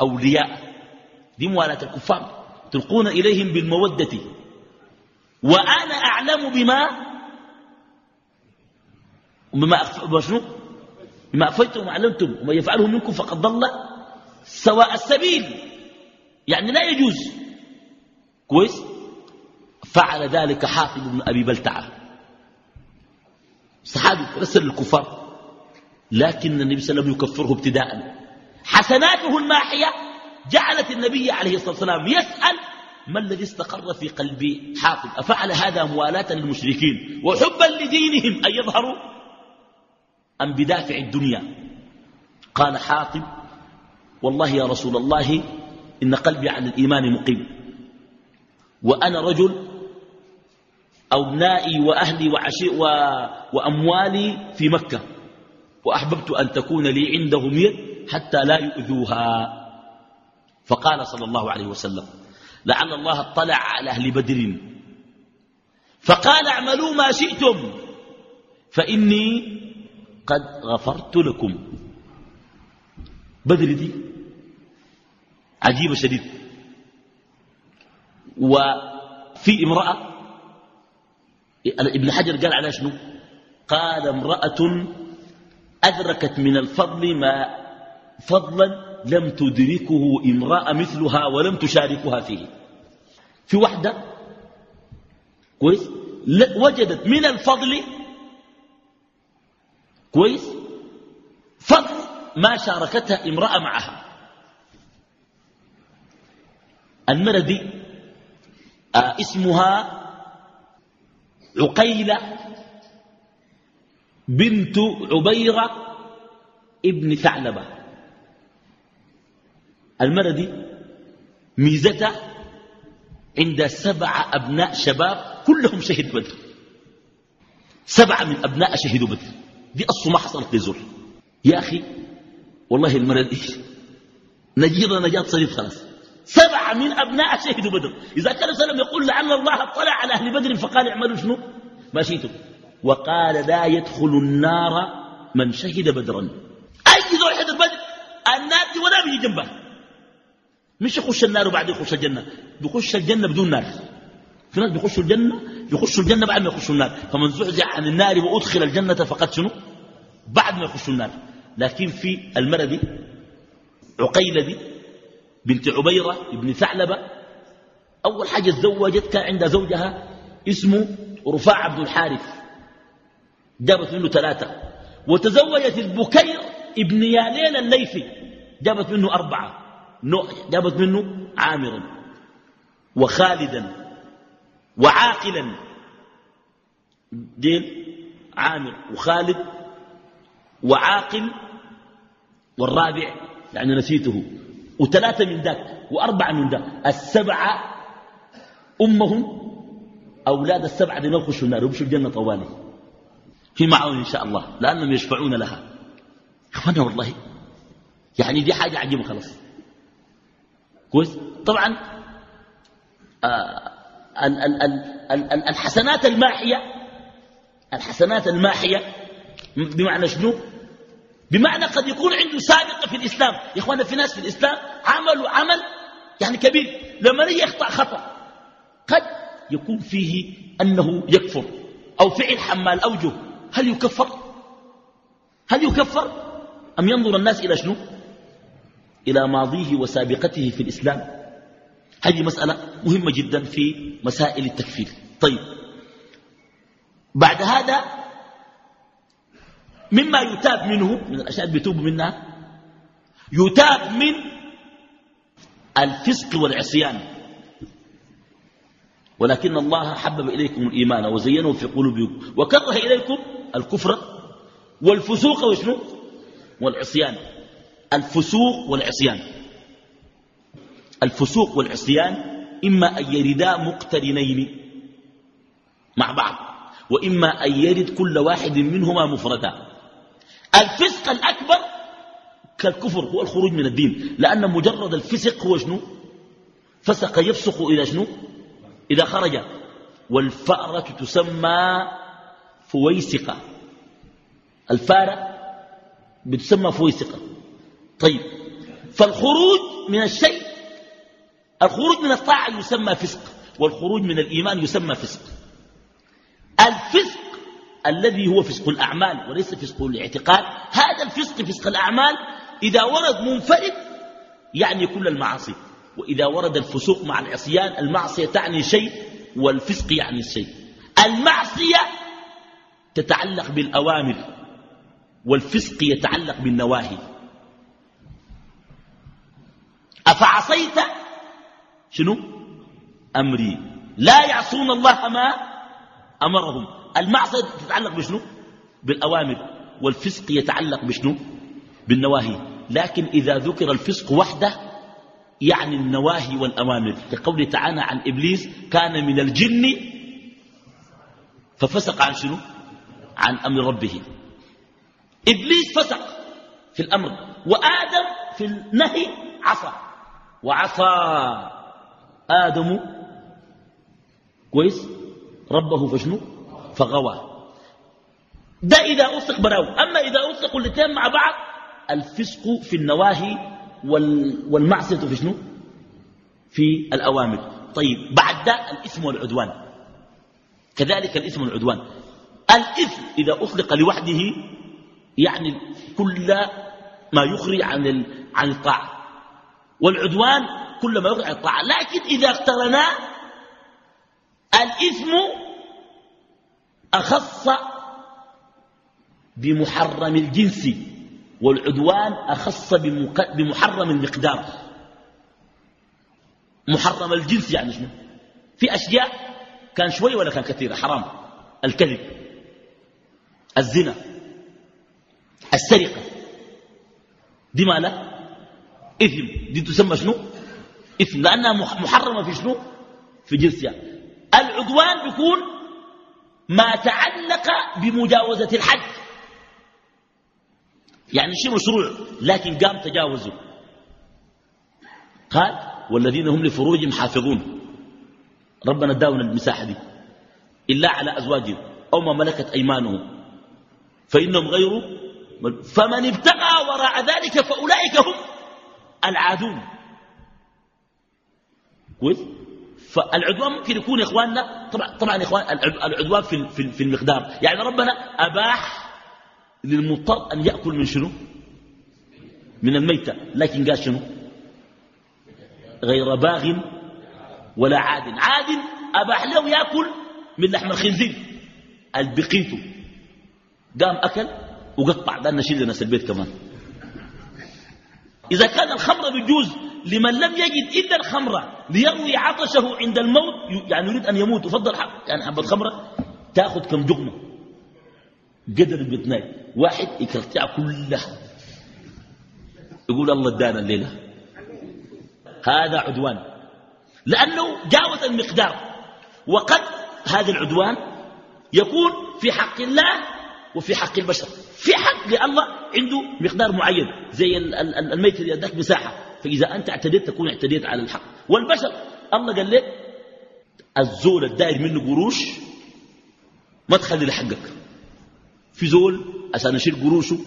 أولياء. دي موالاة الكفار. تلقون إليهم بالمودة. وأنا أعلم بما بما شنو؟ بما أفيتم وأعلمتم وما يفعله منكم فقد ضل سواء السبيل. يعني لا يجوز. كويس؟ فعل ذلك حافظ بن أبي بلتعة. صحابي رسل الكفار. لكن النبي صلى الله عليه وسلم يكفره ابتداء حسناته الماحية جعلت النبي عليه الصلاة والسلام يسأل ما الذي استقر في قلب حاطب أفعل هذا موالاة للمشركين وحبا لدينهم أن يظهروا أم بدافع الدنيا؟ قال حاطب والله يا رسول الله إن قلبي على الإيمان مقيم وأنا رجل أبنائي وأهلي وعشي. وأموالي في مكة. وأحببت أن تكون لي عندهم يد حتى لا يؤذوها. فقال صلى الله عليه وسلم لعل الله اطلع على أهل بدر. فقال اعملوا ما شئتم فإني قد غفرت لكم. بدر دي عجيبة شديد. وفي امرأة ابن حجر قال على شنو؟ قال امرأة أدركت من الفضل ما فضلا لم تدركه امرأة مثلها ولم تشاركها فيه. في واحدة كويس. وجدت من الفضل كويس. فضل ما شاركتها امرأة معها. آه اسمها عقيلة. بنت عبيرة ابن ثعلبة. المرة دي ميزتها عند سبع أبناء شباب كلهم شهد بدر. سبعة من أبناء شهدوا بدر. دي أصل ما حصلت لزول يا أخي والله المرة دي نجيضة نجاة صريف خلاص. سبعة من أبناء شهدوا بدر. إذا كان سلم يقول لعل الله اطلع على أهل بدر فقال اعملوا شنو؟ ما شئتم. وقال لا يدخل النار من شهد بدرا. أي زول حدث بدر؟ النار دي ولا بيجي جنبه. مش يخش النار وبعد يخش الجنة. بيخش الجنة بدون نار. في ناس بيخشوا الجنة بيخشوا الجنة بعد ما يخشوا النار. فمن زحزح عن النار وأدخل الجنة فقد شنو؟ بعد ما يخشوا النار. لكن في المرة دي عقيلة دي بنت عبيرة ابن ثعلبة أول حاجة تزوجت كان عندها زوجها اسمه رفاع بن الحارث. جابت منه ثلاثة. وتزوجت البكير ابن يالين الليثي جابت منه أربعة. جابت منه عامرا وخالدا وعاقلا. دين عامر وخالد وعاقل والرابع يعني نسيته. وثلاثة من ذاك وأربعة من ذاك. السبعة أمهم أولاد السبعة دي يخشوا النار ويمشوا الجنة طوالي. في معون إن شاء الله لأنهم يشفعون لها. أخوانا والله يعني دي حاجة عجيبة خلاص. كويس؟ طبعا آه ال ال ال ال الحسنات الماحية الحسنات الماحية بمعنى شنو؟ بمعنى قد يكون عنده سابقة في الإسلام. يا إخوانا في ناس في الإسلام عملوا عمل يعني كبير. لما يجي يخطأ خطأ قد يكون فيه أنه يكفر أو فعل حمال أوجه. هل يكفر؟ هل يكفر؟ أم ينظر الناس إلى شنو؟ إلى ماضيه وسابقته في الإسلام. هذه مسألة مهمة جدا في مسائل التكفير. طيب. بعد هذا مما يتاب منه من الأشياء اللي بيتوب منها يتاب من الفسق والعصيان. ولكن الله حبب إليكم الإيمان وزينه في قلوبكم. وكره إليكم الكفر والفسوق وشنو؟ والعصيان. الفسوق والعصيان. الفسوق والعصيان إما أن يردا مقترنين مع بعض وإما أن يرد كل واحد منهما مفردا. الفسق الأكبر كالكفر هو الخروج من الدين لأن مجرد الفسق هو شنو؟ فسق يفسق إلى شنو؟ إذا خرج. والفأرة تسمى فويسقة. الفأرة بتسمى فويسقة. طيب. فالخروج من الشيء الخروج من الطاعة يسمى فسق والخروج من الإيمان يسمى فسق. الفسق الذي هو فسق الأعمال وليس فسق الاعتقاد. هذا الفسق فسق الأعمال إذا ورد منفرد يعني كل المعاصي. وإذا ورد الفسوق مع العصيان المعصية تعني شيء والفسق يعني الشيء المعصية تتعلق بالأوامر والفسق يتعلق بالنواهي. أفعصيت؟ شنو؟ أمري. لا يعصون الله ما أمرهم. المعصية تتعلق بشنو؟ بالأوامر والفسق يتعلق بشنو؟ بالنواهي. لكن إذا ذكر الفسق وحده يعني النواهي والأوامر. كقول تعالى عن إبليس كان من الجن ففسق عن شنو؟ عن أمر ربه. إبليس فسق في الأمر وآدم في النهي عصى. وعصى آدم. كويس؟ ربه فشنو؟ فغوى. ده إذا أطلق براو. أما إذا أطلقوا الاثنين مع بعض الفسق في النواهي والمعصية في شنو؟ في الأوامر. طيب بعد ده الإثم والعدوان. كذلك الإثم والعدوان. الإثم إذا أطلق لوحده يعني كل ما يخرج عن عن الطاعة. والعدوان كل ما يخرج عن الطاعة. لكن إذا اقترنا الإثم أخص بمحرم الجنس. والعدوان أخص بمحرم المقدار. محرم الجنس يعني شنو؟ في أشياء كان شوي ولا كان كثيرة؟ حرام. الكذب. الزنا. السرقة. دي ما لا؟ إثم. دي تسمى شنو؟ إثم. لأنها محرمة في شنو؟ في جنسها العدوان بيكون ما تعلق بمجاوزة الحد. يعني شيء مشروع؟ لكن قام تجاوزه. قال والذين هم لفروجهم حافظون. ربنا اداونا المساحة دي. إلا على أزواجهم أو ما ملكت أيمانهم. فإنهم غير فمن ابتغى وراء ذلك فأولئك هم العادون. كويس؟ فالعدوان ممكن يكون يا إخواننا طبعا طبعا يا اخوان العدوان في في المقدار. يعني ربنا أباح للمضطر أن يأكل من شنو؟ من الميتة. لكن قال شنو؟ غير باغ ولا عاد. عاد أباح له يأكل من لحم الخنزير. البقيته قام أكل وقطع. ده نشيل لناس البيت كمان. إذا كان الخمر بيجوز لمن لم يجد إلا الخمر ليروي عطشه عند الموت يعني يريد أن يموت. يفضل يعني حب الخمرة تأخذ كم جغمة. قدر البطناي واحد يكرتع كلها. يقول الله ادانا الليلة. هذا عدوان. لأنه جاوز المقدار. وقد هذا العدوان يكون في حق الله وفي حق البشر. في حق لله عنده مقدار معين. زي الميت اللي اداك مساحة. فإذا أنت اعتديت تكون اعتديت على الحق. والبشر الله قال لك الزول الدائر منه قروش ما تخلي لحقك. في زول عشان يشيل قروشه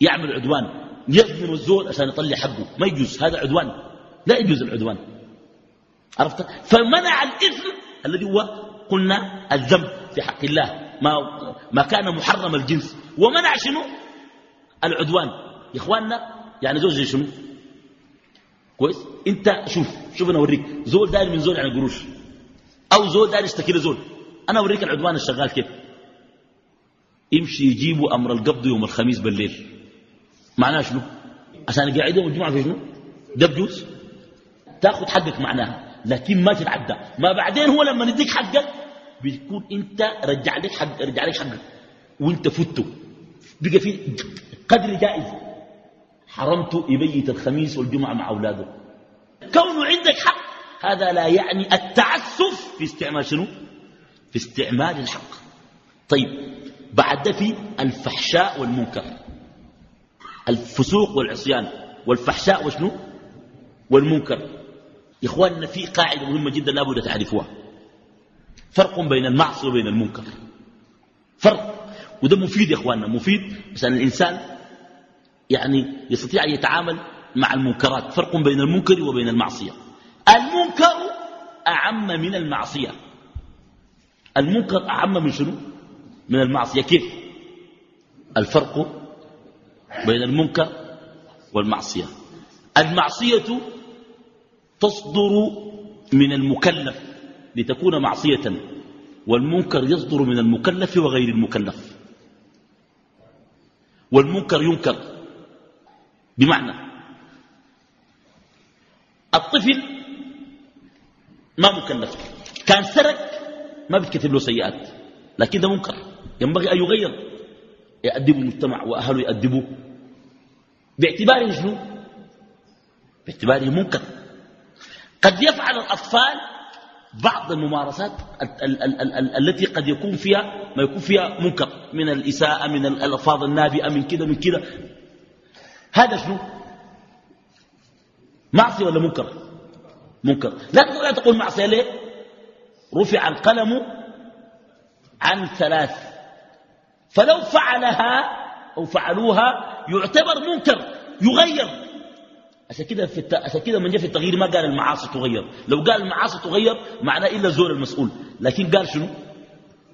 يعمل عدوان يظلم الزول عشان يطلع حقه ما يجوز هذا عدوان لا يجوز العدوان. عرفت؟ فمنع الإثم الذي هو قلنا الذنب في حق الله ما, ما كان محرم الجنس. ومنع شنو؟ العدوان. يا إخواننا يعني زول زي شنو؟ كويس؟ انت شوف شوف أنا أوريك. زول داير من زول يعني قروش. أو زول داير يشتكي زول أنا أوريك العدوان الشغال كيف. يمشي يجيبوا أمر القبض يوم الخميس بالليل. معناه شنو؟ عشان قاعد يوم الجمعة في شنو؟ ده تاخذ حقك معناها لكن ما تتعدى. ما بعدين هو لما يديك حقك بيكون أنت رجع لك حق رجع لك حقك. وأنت فته بقى في قدر جائز. حرمت يبيت الخميس والجمعة مع أولاده. كونه عندك حق. هذا لا يعني التعسف في استعمال شنو؟ في استعمال الحق. طيب بعد في الفحشاء والمنكر. الفسوق والعصيان. والفحشاء وشنو؟ والمنكر. إخواننا في قاعدة مهمة جدا لابد تعرفوها. فرق بين المعصية وبين المنكر. فرق. وده مفيد يا إخواننا مفيد. عشان الإنسان يعني يستطيع أن يتعامل مع المنكرات. فرق بين المنكر وبين المعصية. المنكر أعم من المعصية. المنكر أعم من شنو؟ من المعصية. كيف؟ الفرق بين المنكر والمعصية. المعصية تصدر من المكلف لتكون معصية والمنكر يصدر من المكلف وغير المكلف. والمنكر ينكر بمعنى الطفل ما مكلف كان سرق ما بتكتب له سيئات لكن ده منكر. ينبغي أن يغير. يأدب المجتمع وأهله يأدبوه باعتباره شنو؟ باعتباره منكر. قد يفعل الأطفال بعض الممارسات ال ال ال التي قد يكون فيها ما يكون فيها منكر. من الإساءة من الألفاظ النابئة من كذا من كذا. هذا شنو؟ معصية ولا منكر؟ منكر. لا تقول معصية ليه؟ رفع القلم عن ثلاث فلو فعلها أو فعلوها يعتبر منكر يغير. عشان كده في الت... عشان كده من جاء في التغيير ما قال المعاصي تغير. لو قال المعاصي تغير معناه إلا الزول المسؤول. لكن قال شنو؟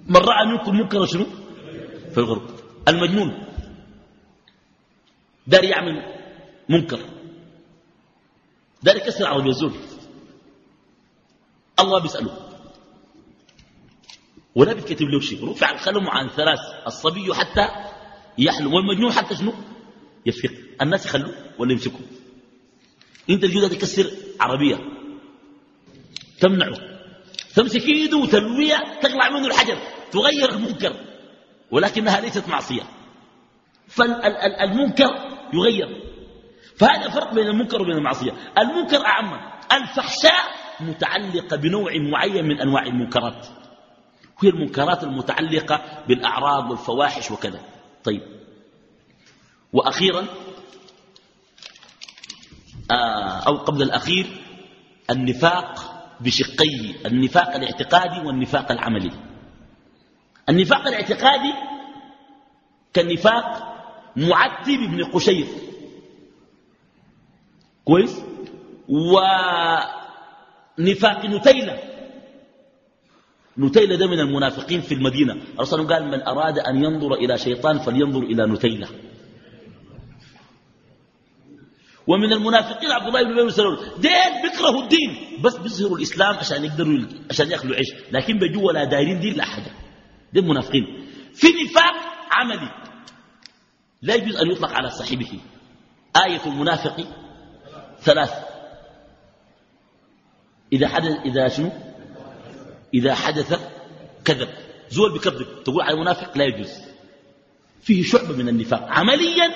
من رأى منكم منكر شنو؟ في الغرب. المجنون. دار يعمل منكر. دار يكسر عربيه الزول الله بيسأله. ولا بيتكتب له شيء. رفع القلم عن ثلاث الصبي حتى يحلم. والمجنون حتى شنو؟ يفيق. الناس يخلوه ولا يمسكوا. انت الجودة تكسر عربية. تمنعه. تمسك ايده وتلوية تقلع منه الحجر. تغير المنكر. ولكنها ليست معصية. فالمنكر يغير. فهذا فرق بين المنكر وبين المعصية. المنكر أعم. الفحشاء متعلقة بنوع معين من أنواع المنكرات. وهي المنكرات المتعلقة بالأعراض والفواحش وكذا. طيب. وأخيرا آه، أو قبل الأخير النفاق بشقي النفاق الاعتقادي والنفاق العملي. النفاق الاعتقادي كالنفاق معتب بن قشير. كويس؟ ونفاق نتيلة. نتيلة ده من المنافقين في المدينة. الرسول قال من أراد أن ينظر إلى شيطان فلينظر إلى نتيلة. ومن المنافقين عبد الله بن أبي سلول دين بيكرهوا الدين. بس بيظهروا الإسلام عشان يقدروا عشان ياكلوا عيش. لكن بيجوا ولا دايرين دين لا حاجة دين منافقين. في نفاق عملي. لا يجوز أن يطلق على صاحبه. آية المنافق ثلاث إذا حدث إذا شنو؟ إذا حدث كذب. زول بكذب تقول على المنافق لا يجوز. فيه شعبة من النفاق. عمليا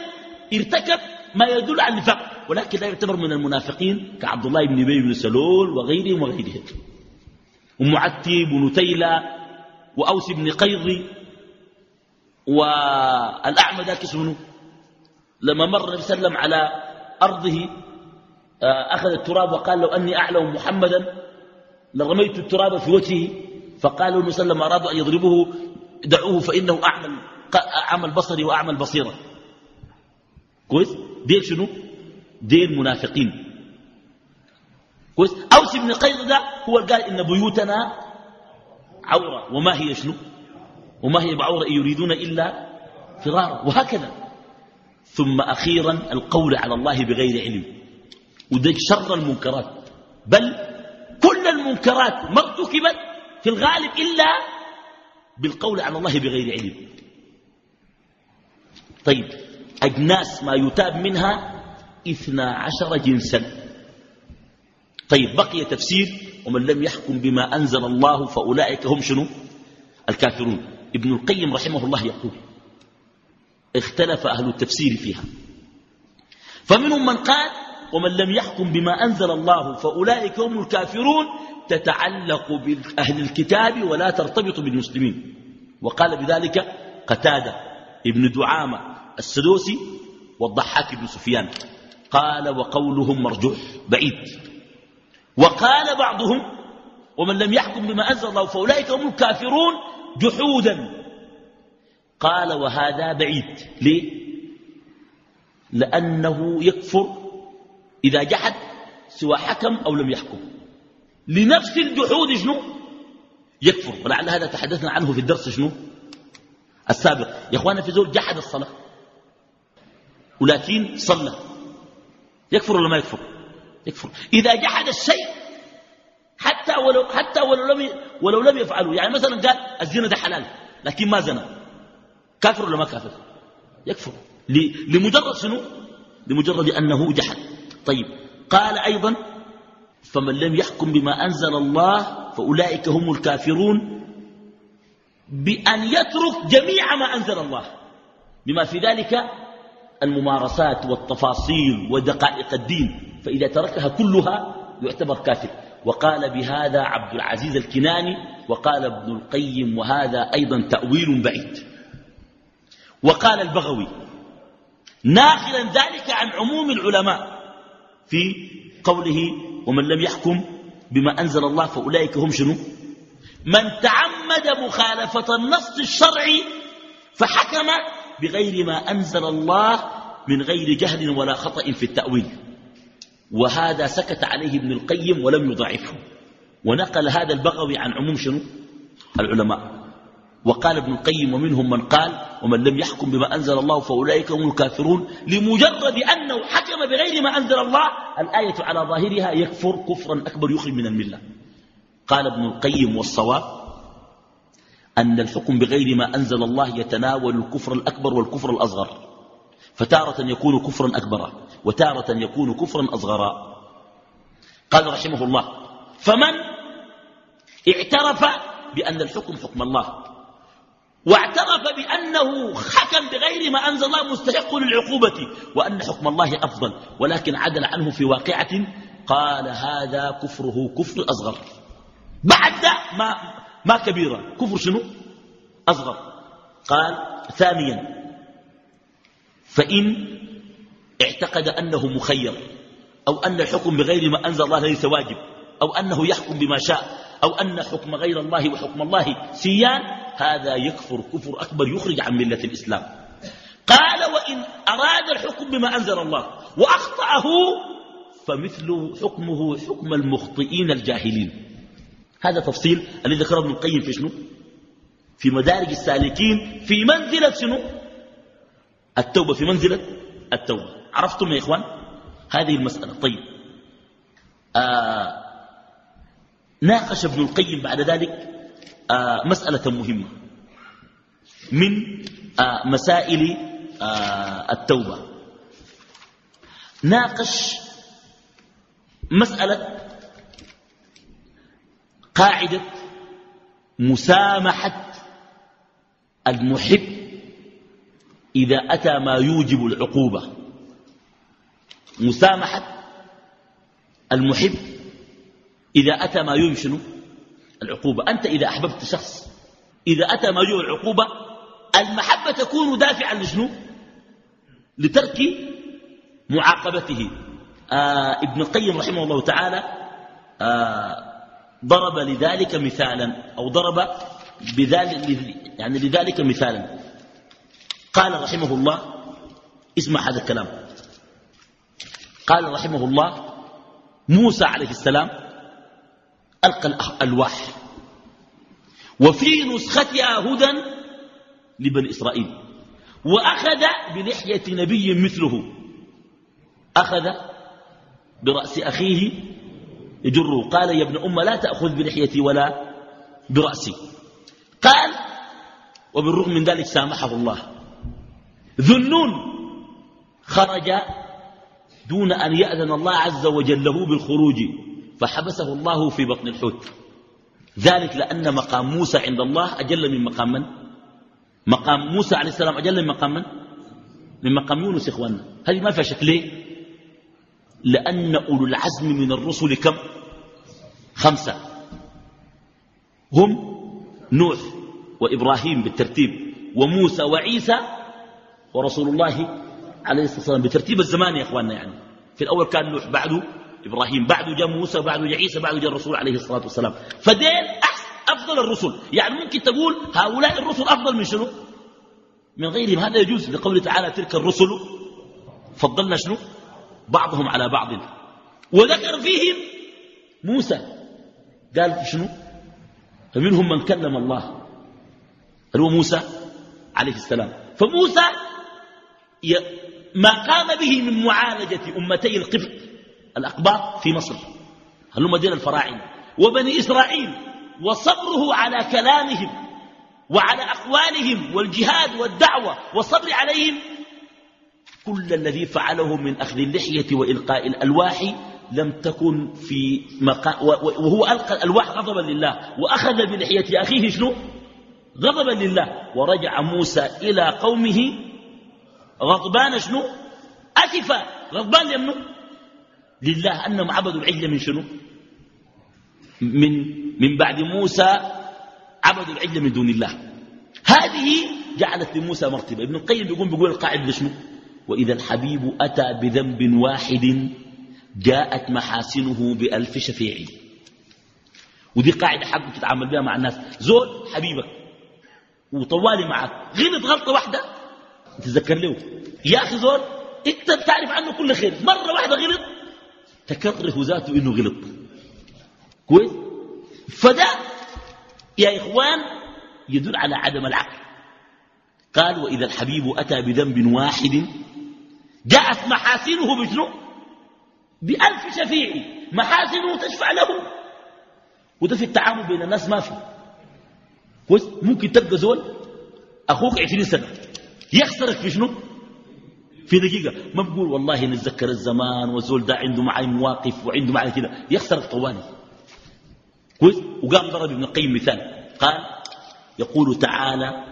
ارتكب ما يدل على النفاق ولكن لا يعتبر من المنافقين كعبد الله بن أبي بن سلول وغيرهم وغيرهم. ومعتب ونتيلة وأوس بن قيض والأعمى ذاك اسمه. لما مر النبي صلى الله عليه وسلم على أرضه آه، أخذ التراب وقال لو أني أعلم محمدا لرميت التراب في وجهه فقالوا النبي صلى الله عليه وسلم أرادوا أن يضربوه دعوه فإنه أعمل أعمى البصر وأعمى البصيرة كويس؟ ديل شنو؟ دين منافقين. كويس؟ أوس بن قيض ده هو قال إن بيوتنا عورة وما هي شنو؟ وما هي بعورة يريدون إلا فرارا وهكذا. ثم أخيرا القول على الله بغير علم. وده شر المنكرات. بل كل المنكرات ما ارتكبت في الغالب إلا بالقول على الله بغير علم. طيب أجناس ما يتاب منها اثنا عشر جنسا. طيب بقي تفسير ومن لم يحكم بما أنزل الله فأولئك هم شنو؟ الكافرون. ابن القيم رحمه الله يقول اختلف أهل التفسير فيها. فمنهم من قال ومن لم يحكم بما أنزل الله فأولئك هم الكافرون تتعلق بأهل الكتاب ولا ترتبط بالمسلمين. وقال بذلك قتادة ابن دعامة السدوسي والضحاك بن سفيان. قال وقولهم مرجوح بعيد. وقال بعضهم ومن لم يحكم بما أنزل الله فأولئك هم الكافرون جحودا. قال وهذا بعيد. ليه؟ لأنه يكفر إذا جحد سوى حكم أو لم يحكم. لنفس الجحود شنو؟ يكفر. ولعل هذا تحدثنا عنه في الدرس شنو؟ السابق. يا اخوانا في زول جحد الصلاة. ولكن صلى. يكفر ولا ما يكفر؟ يكفر. إذا جحد الشيء حتى ولو, حتى ولو لم, ولو لم يفعله يعني مثلا قال الزنا ده حلال لكن ما زنا كافر ولا ما كافر؟ يكفر. لمجرد شنو؟ لمجرد أنه جحد. طيب قال أيضا فمن لم يحكم بما أنزل الله فأولئك هم الكافرون بأن يترك جميع ما أنزل الله بما في ذلك الممارسات والتفاصيل ودقائق الدين فإذا تركها كلها يعتبر كافر. وقال بهذا عبد العزيز الكناني وقال ابن القيم وهذا أيضا تأويل بعيد. وقال البغوي ناقلا ذلك عن عموم العلماء في قوله ومن لم يحكم بما أنزل الله فأولئك هم شنو؟ من تعمد مخالفة النص الشرعي فحكم بغير ما أنزل الله من غير جهل ولا خطأ في التأويل. وهذا سكت عليه ابن القيم ولم يضعفه. ونقل هذا البغوي عن عموم شنو؟ العلماء. وقال ابن القيم ومنهم من قال ومن لم يحكم بما أنزل الله فأولئك هم الكافرون لمجرد أنه حكم بغير ما أنزل الله الآية على ظاهرها يكفر كفرا أكبر يخرج من الملة. قال ابن القيم والصواب أن الحكم بغير ما أنزل الله يتناول الكفر الأكبر والكفر الأصغر. فتارة يكون كفرا أكبر وتارة يكون كفرا أصغرا قال رحمه الله فمن اعترف بأن الحكم حكم الله واعترف بأنه حكم بغير ما أنزل الله مستحق للعقوبة وأن حكم الله أفضل ولكن عدل عنه في واقعة قال هذا كفره كفر أصغر بعد ما, ما كبيرة. كفر شنو؟ أصغر. قال ثانيا فإن اعتقد أنه مخير أو أن الحكم بغير ما أنزل الله ليس واجب أو أنه يحكم بما شاء أو أن حكم غير الله وحكم الله سيان هذا يكفر كفر أكبر يخرج عن ملة الإسلام. قال وإن أراد الحكم بما أنزل الله وأخطأه فمثل حكمه حكم المخطئين الجاهلين. هذا تفصيل الذي ذكره ابن القيم في شنو؟ في مدارج السالكين في منزلة شنو؟ التوبة في منزلة التوبة. عرفتم يا إخوان؟ هذه المسألة. طيب. آه ناقش ابن القيم بعد ذلك مسألة مهمة من آه مسائل آه التوبة. ناقش مسألة قاعدة مسامحة المحب إذا أتى ما يوجب العقوبة. مسامحة المحب إذا أتى ما يوجب شنو؟ العقوبة. أنت إذا أحببت شخص إذا أتى ما يوجب العقوبة المحبة تكون دافعا لشنو؟ لترك معاقبته. آه ابن القيم رحمه الله تعالى آه ضرب لذلك مثالا أو ضرب بذلك يعني لذلك مثالا. قال رحمه الله اسمع هذا الكلام. قال رحمه الله موسى عليه السلام ألقى الألواح وفي نسختها هدى لبني إسرائيل. وأخذ بلحية نبي مثله. أخذ برأس أخيه يجره. قال يا ابن أم لا تأخذ بلحيتي ولا برأسي. قال وبالرغم من ذلك سامحه الله. ذنون خرج دون أن يأذن الله عز وجل له بالخروج. فحبسه الله في بطن الحوت ذلك لأن مقام موسى عند الله أجل من مقام من؟ مقام موسى عليه السلام أجل من مقام من؟ من مقام يونس إخواننا هذه ما فيها شك ليه؟ لأن أولو العزم من الرسل كم؟ خمسة هم نوح وإبراهيم بالترتيب وموسى وعيسى ورسول الله عليه الصلاة والسلام بترتيب الزمان يا أخواننا يعني في الأول كان نوح بعده إبراهيم بعده جاء موسى بعده جاء عيسى بعده جاء الرسول عليه الصلاة والسلام. فدين أفضل الرسل. يعني ممكن تقول هؤلاء الرسل أفضل من شنو؟ من غيرهم. هذا يجوز لقوله تعالى تلك الرسل فضلنا شنو؟ بعضهم على بعض. وذكر فيهم موسى. قال شنو؟ فمنهم من كلم الله. هو موسى عليه السلام؟ فموسى ما قام به من معالجة أمتي القبط. الأقباط في مصر. هل هم دين الفراعنة؟ وبني إسرائيل وصبره على كلامهم وعلى أقوالهم والجهاد والدعوة والصبر عليهم. كل الذي فعله من أخذ اللحية وإلقاء الألواح لم تكن في مقا وهو ألقى الألواح غضبا لله وأخذ بلحية أخيه شنو؟ غضبا لله. ورجع موسى إلى قومه غضبان شنو؟ أسفا غضبان لمنه لله أنهم عبدوا العجل من شنو؟ من, من بعد موسى عبدوا العجل من دون الله. هذه جعلت لموسى مرتبة. ابن القيم بيقول بيقول القاعد شنو؟ وإذا الحبيب أتى بذنب واحد جاءت محاسنه بألف شفيع. ودي قاعدة حق تتعامل بها مع الناس. زول حبيبك وطوالي معك غلط غلطة واحدة تتذكر له. يا أخي زول أنت بتعرف عنه كل خير. مرة واحدة غلط تكره ذاته إنه غلط. كويس؟ فده يا إخوان يدل على عدم العقل. قال وإذا الحبيب أتى بذنب واحد جاءت محاسنه بشنو؟ بألف شفيع. محاسنه تشفع له. وده في التعامل بين الناس ما في. كويس؟ ممكن تبقى زول أخوك عشرين سنة يخسرك في شنو في دقيقة. ما بقول والله نتذكر الزمان والزول ده عنده معي مواقف وعنده معي كده. يخسرك طوالي كويس؟ وقام ضرب ابن القيم مثال. قال يقول تعالى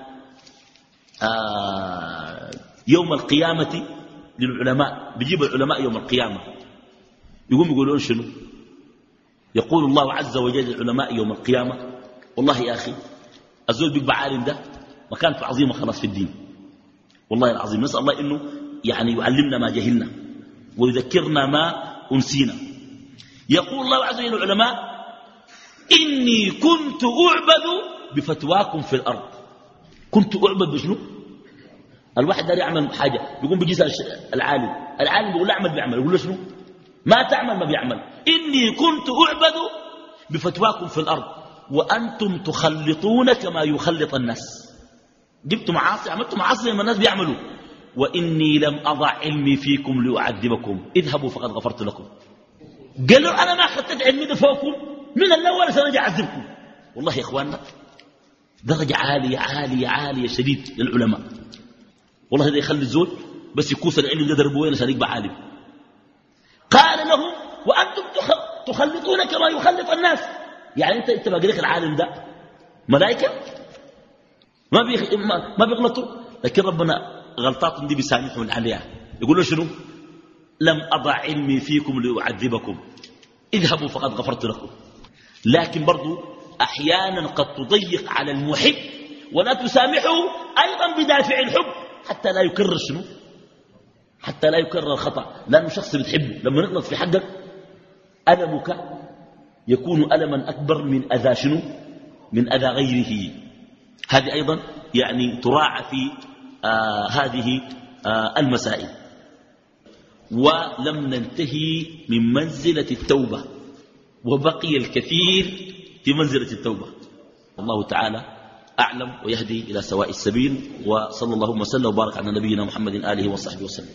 آه يوم القيامة للعلماء. بيجيب العلماء يوم القيامة. يقوم يقولون شنو؟ يقول الله عز وجل للعلماء يوم القيامة والله يا أخي الزول بيبقى عالم ده مكانته عظيمة خلاص في الدين. والله العظيم. نسأل الله إنه يعني يعلمنا ما جهلنا ويذكرنا ما أنسينا. يقول الله عز وجل للعلماء إني كنت أعبد بفتواكم في الأرض. كنت أعبد بشنو؟ الواحد داري يعمل حاجة يقوم بيجيس العالم. العالم بيقول له أعمل بيعمل. يقول له شنو؟ ما تعمل ما بيعمل. إني كنت أعبد بفتواكم في الأرض وأنتم تخلطون كما يخلط الناس. جبتوا معاصي عملتوا معاصي لما الناس بيعملوا. وإني لم أضع علمي فيكم لأعذبكم. اذهبوا فقد غفرت لكم. قالوا أنا ما أخذت علمي ده فوقكم. من الأول سنجي أعذبكم. والله يا إخواننا درجة عالية عالية عالية شديد للعلماء. والله هذا يخلي الزول بس يكوس العلم ده دربه وين؟ عشان يقبع عالم. قال لهم وأنتم تخلطون كما يخلط الناس. يعني أنت أنت باقي لك العالم ده؟ ملائكة؟ ما بيغلطوا؟ لكن ربنا غلطاتهم دي بيسامحهم عليها يقول له شنو؟ لم أضع علمي فيكم لأعذبكم. اذهبوا فقد غفرت لكم. لكن برضو أحيانا قد تضيق على المحب ولا تسامحه أيضا بدافع الحب. حتى لا يكرر شنو؟ حتى لا يكرر الخطأ. لأنه شخص بتحبه. لما نغلط في حقك ألمك يكون ألما أكبر من أذى شنو؟ من أذى غيره. هذه أيضا يعني تراعى في آه هذه آه المسائل. ولم ننتهي من منزلة التوبة وبقي الكثير في منزلة التوبة. الله تعالى أعلم ويهدي إلى سواء السبيل وصلى الله وسلم وبارك على نبينا محمد آله وصحبه وسلم.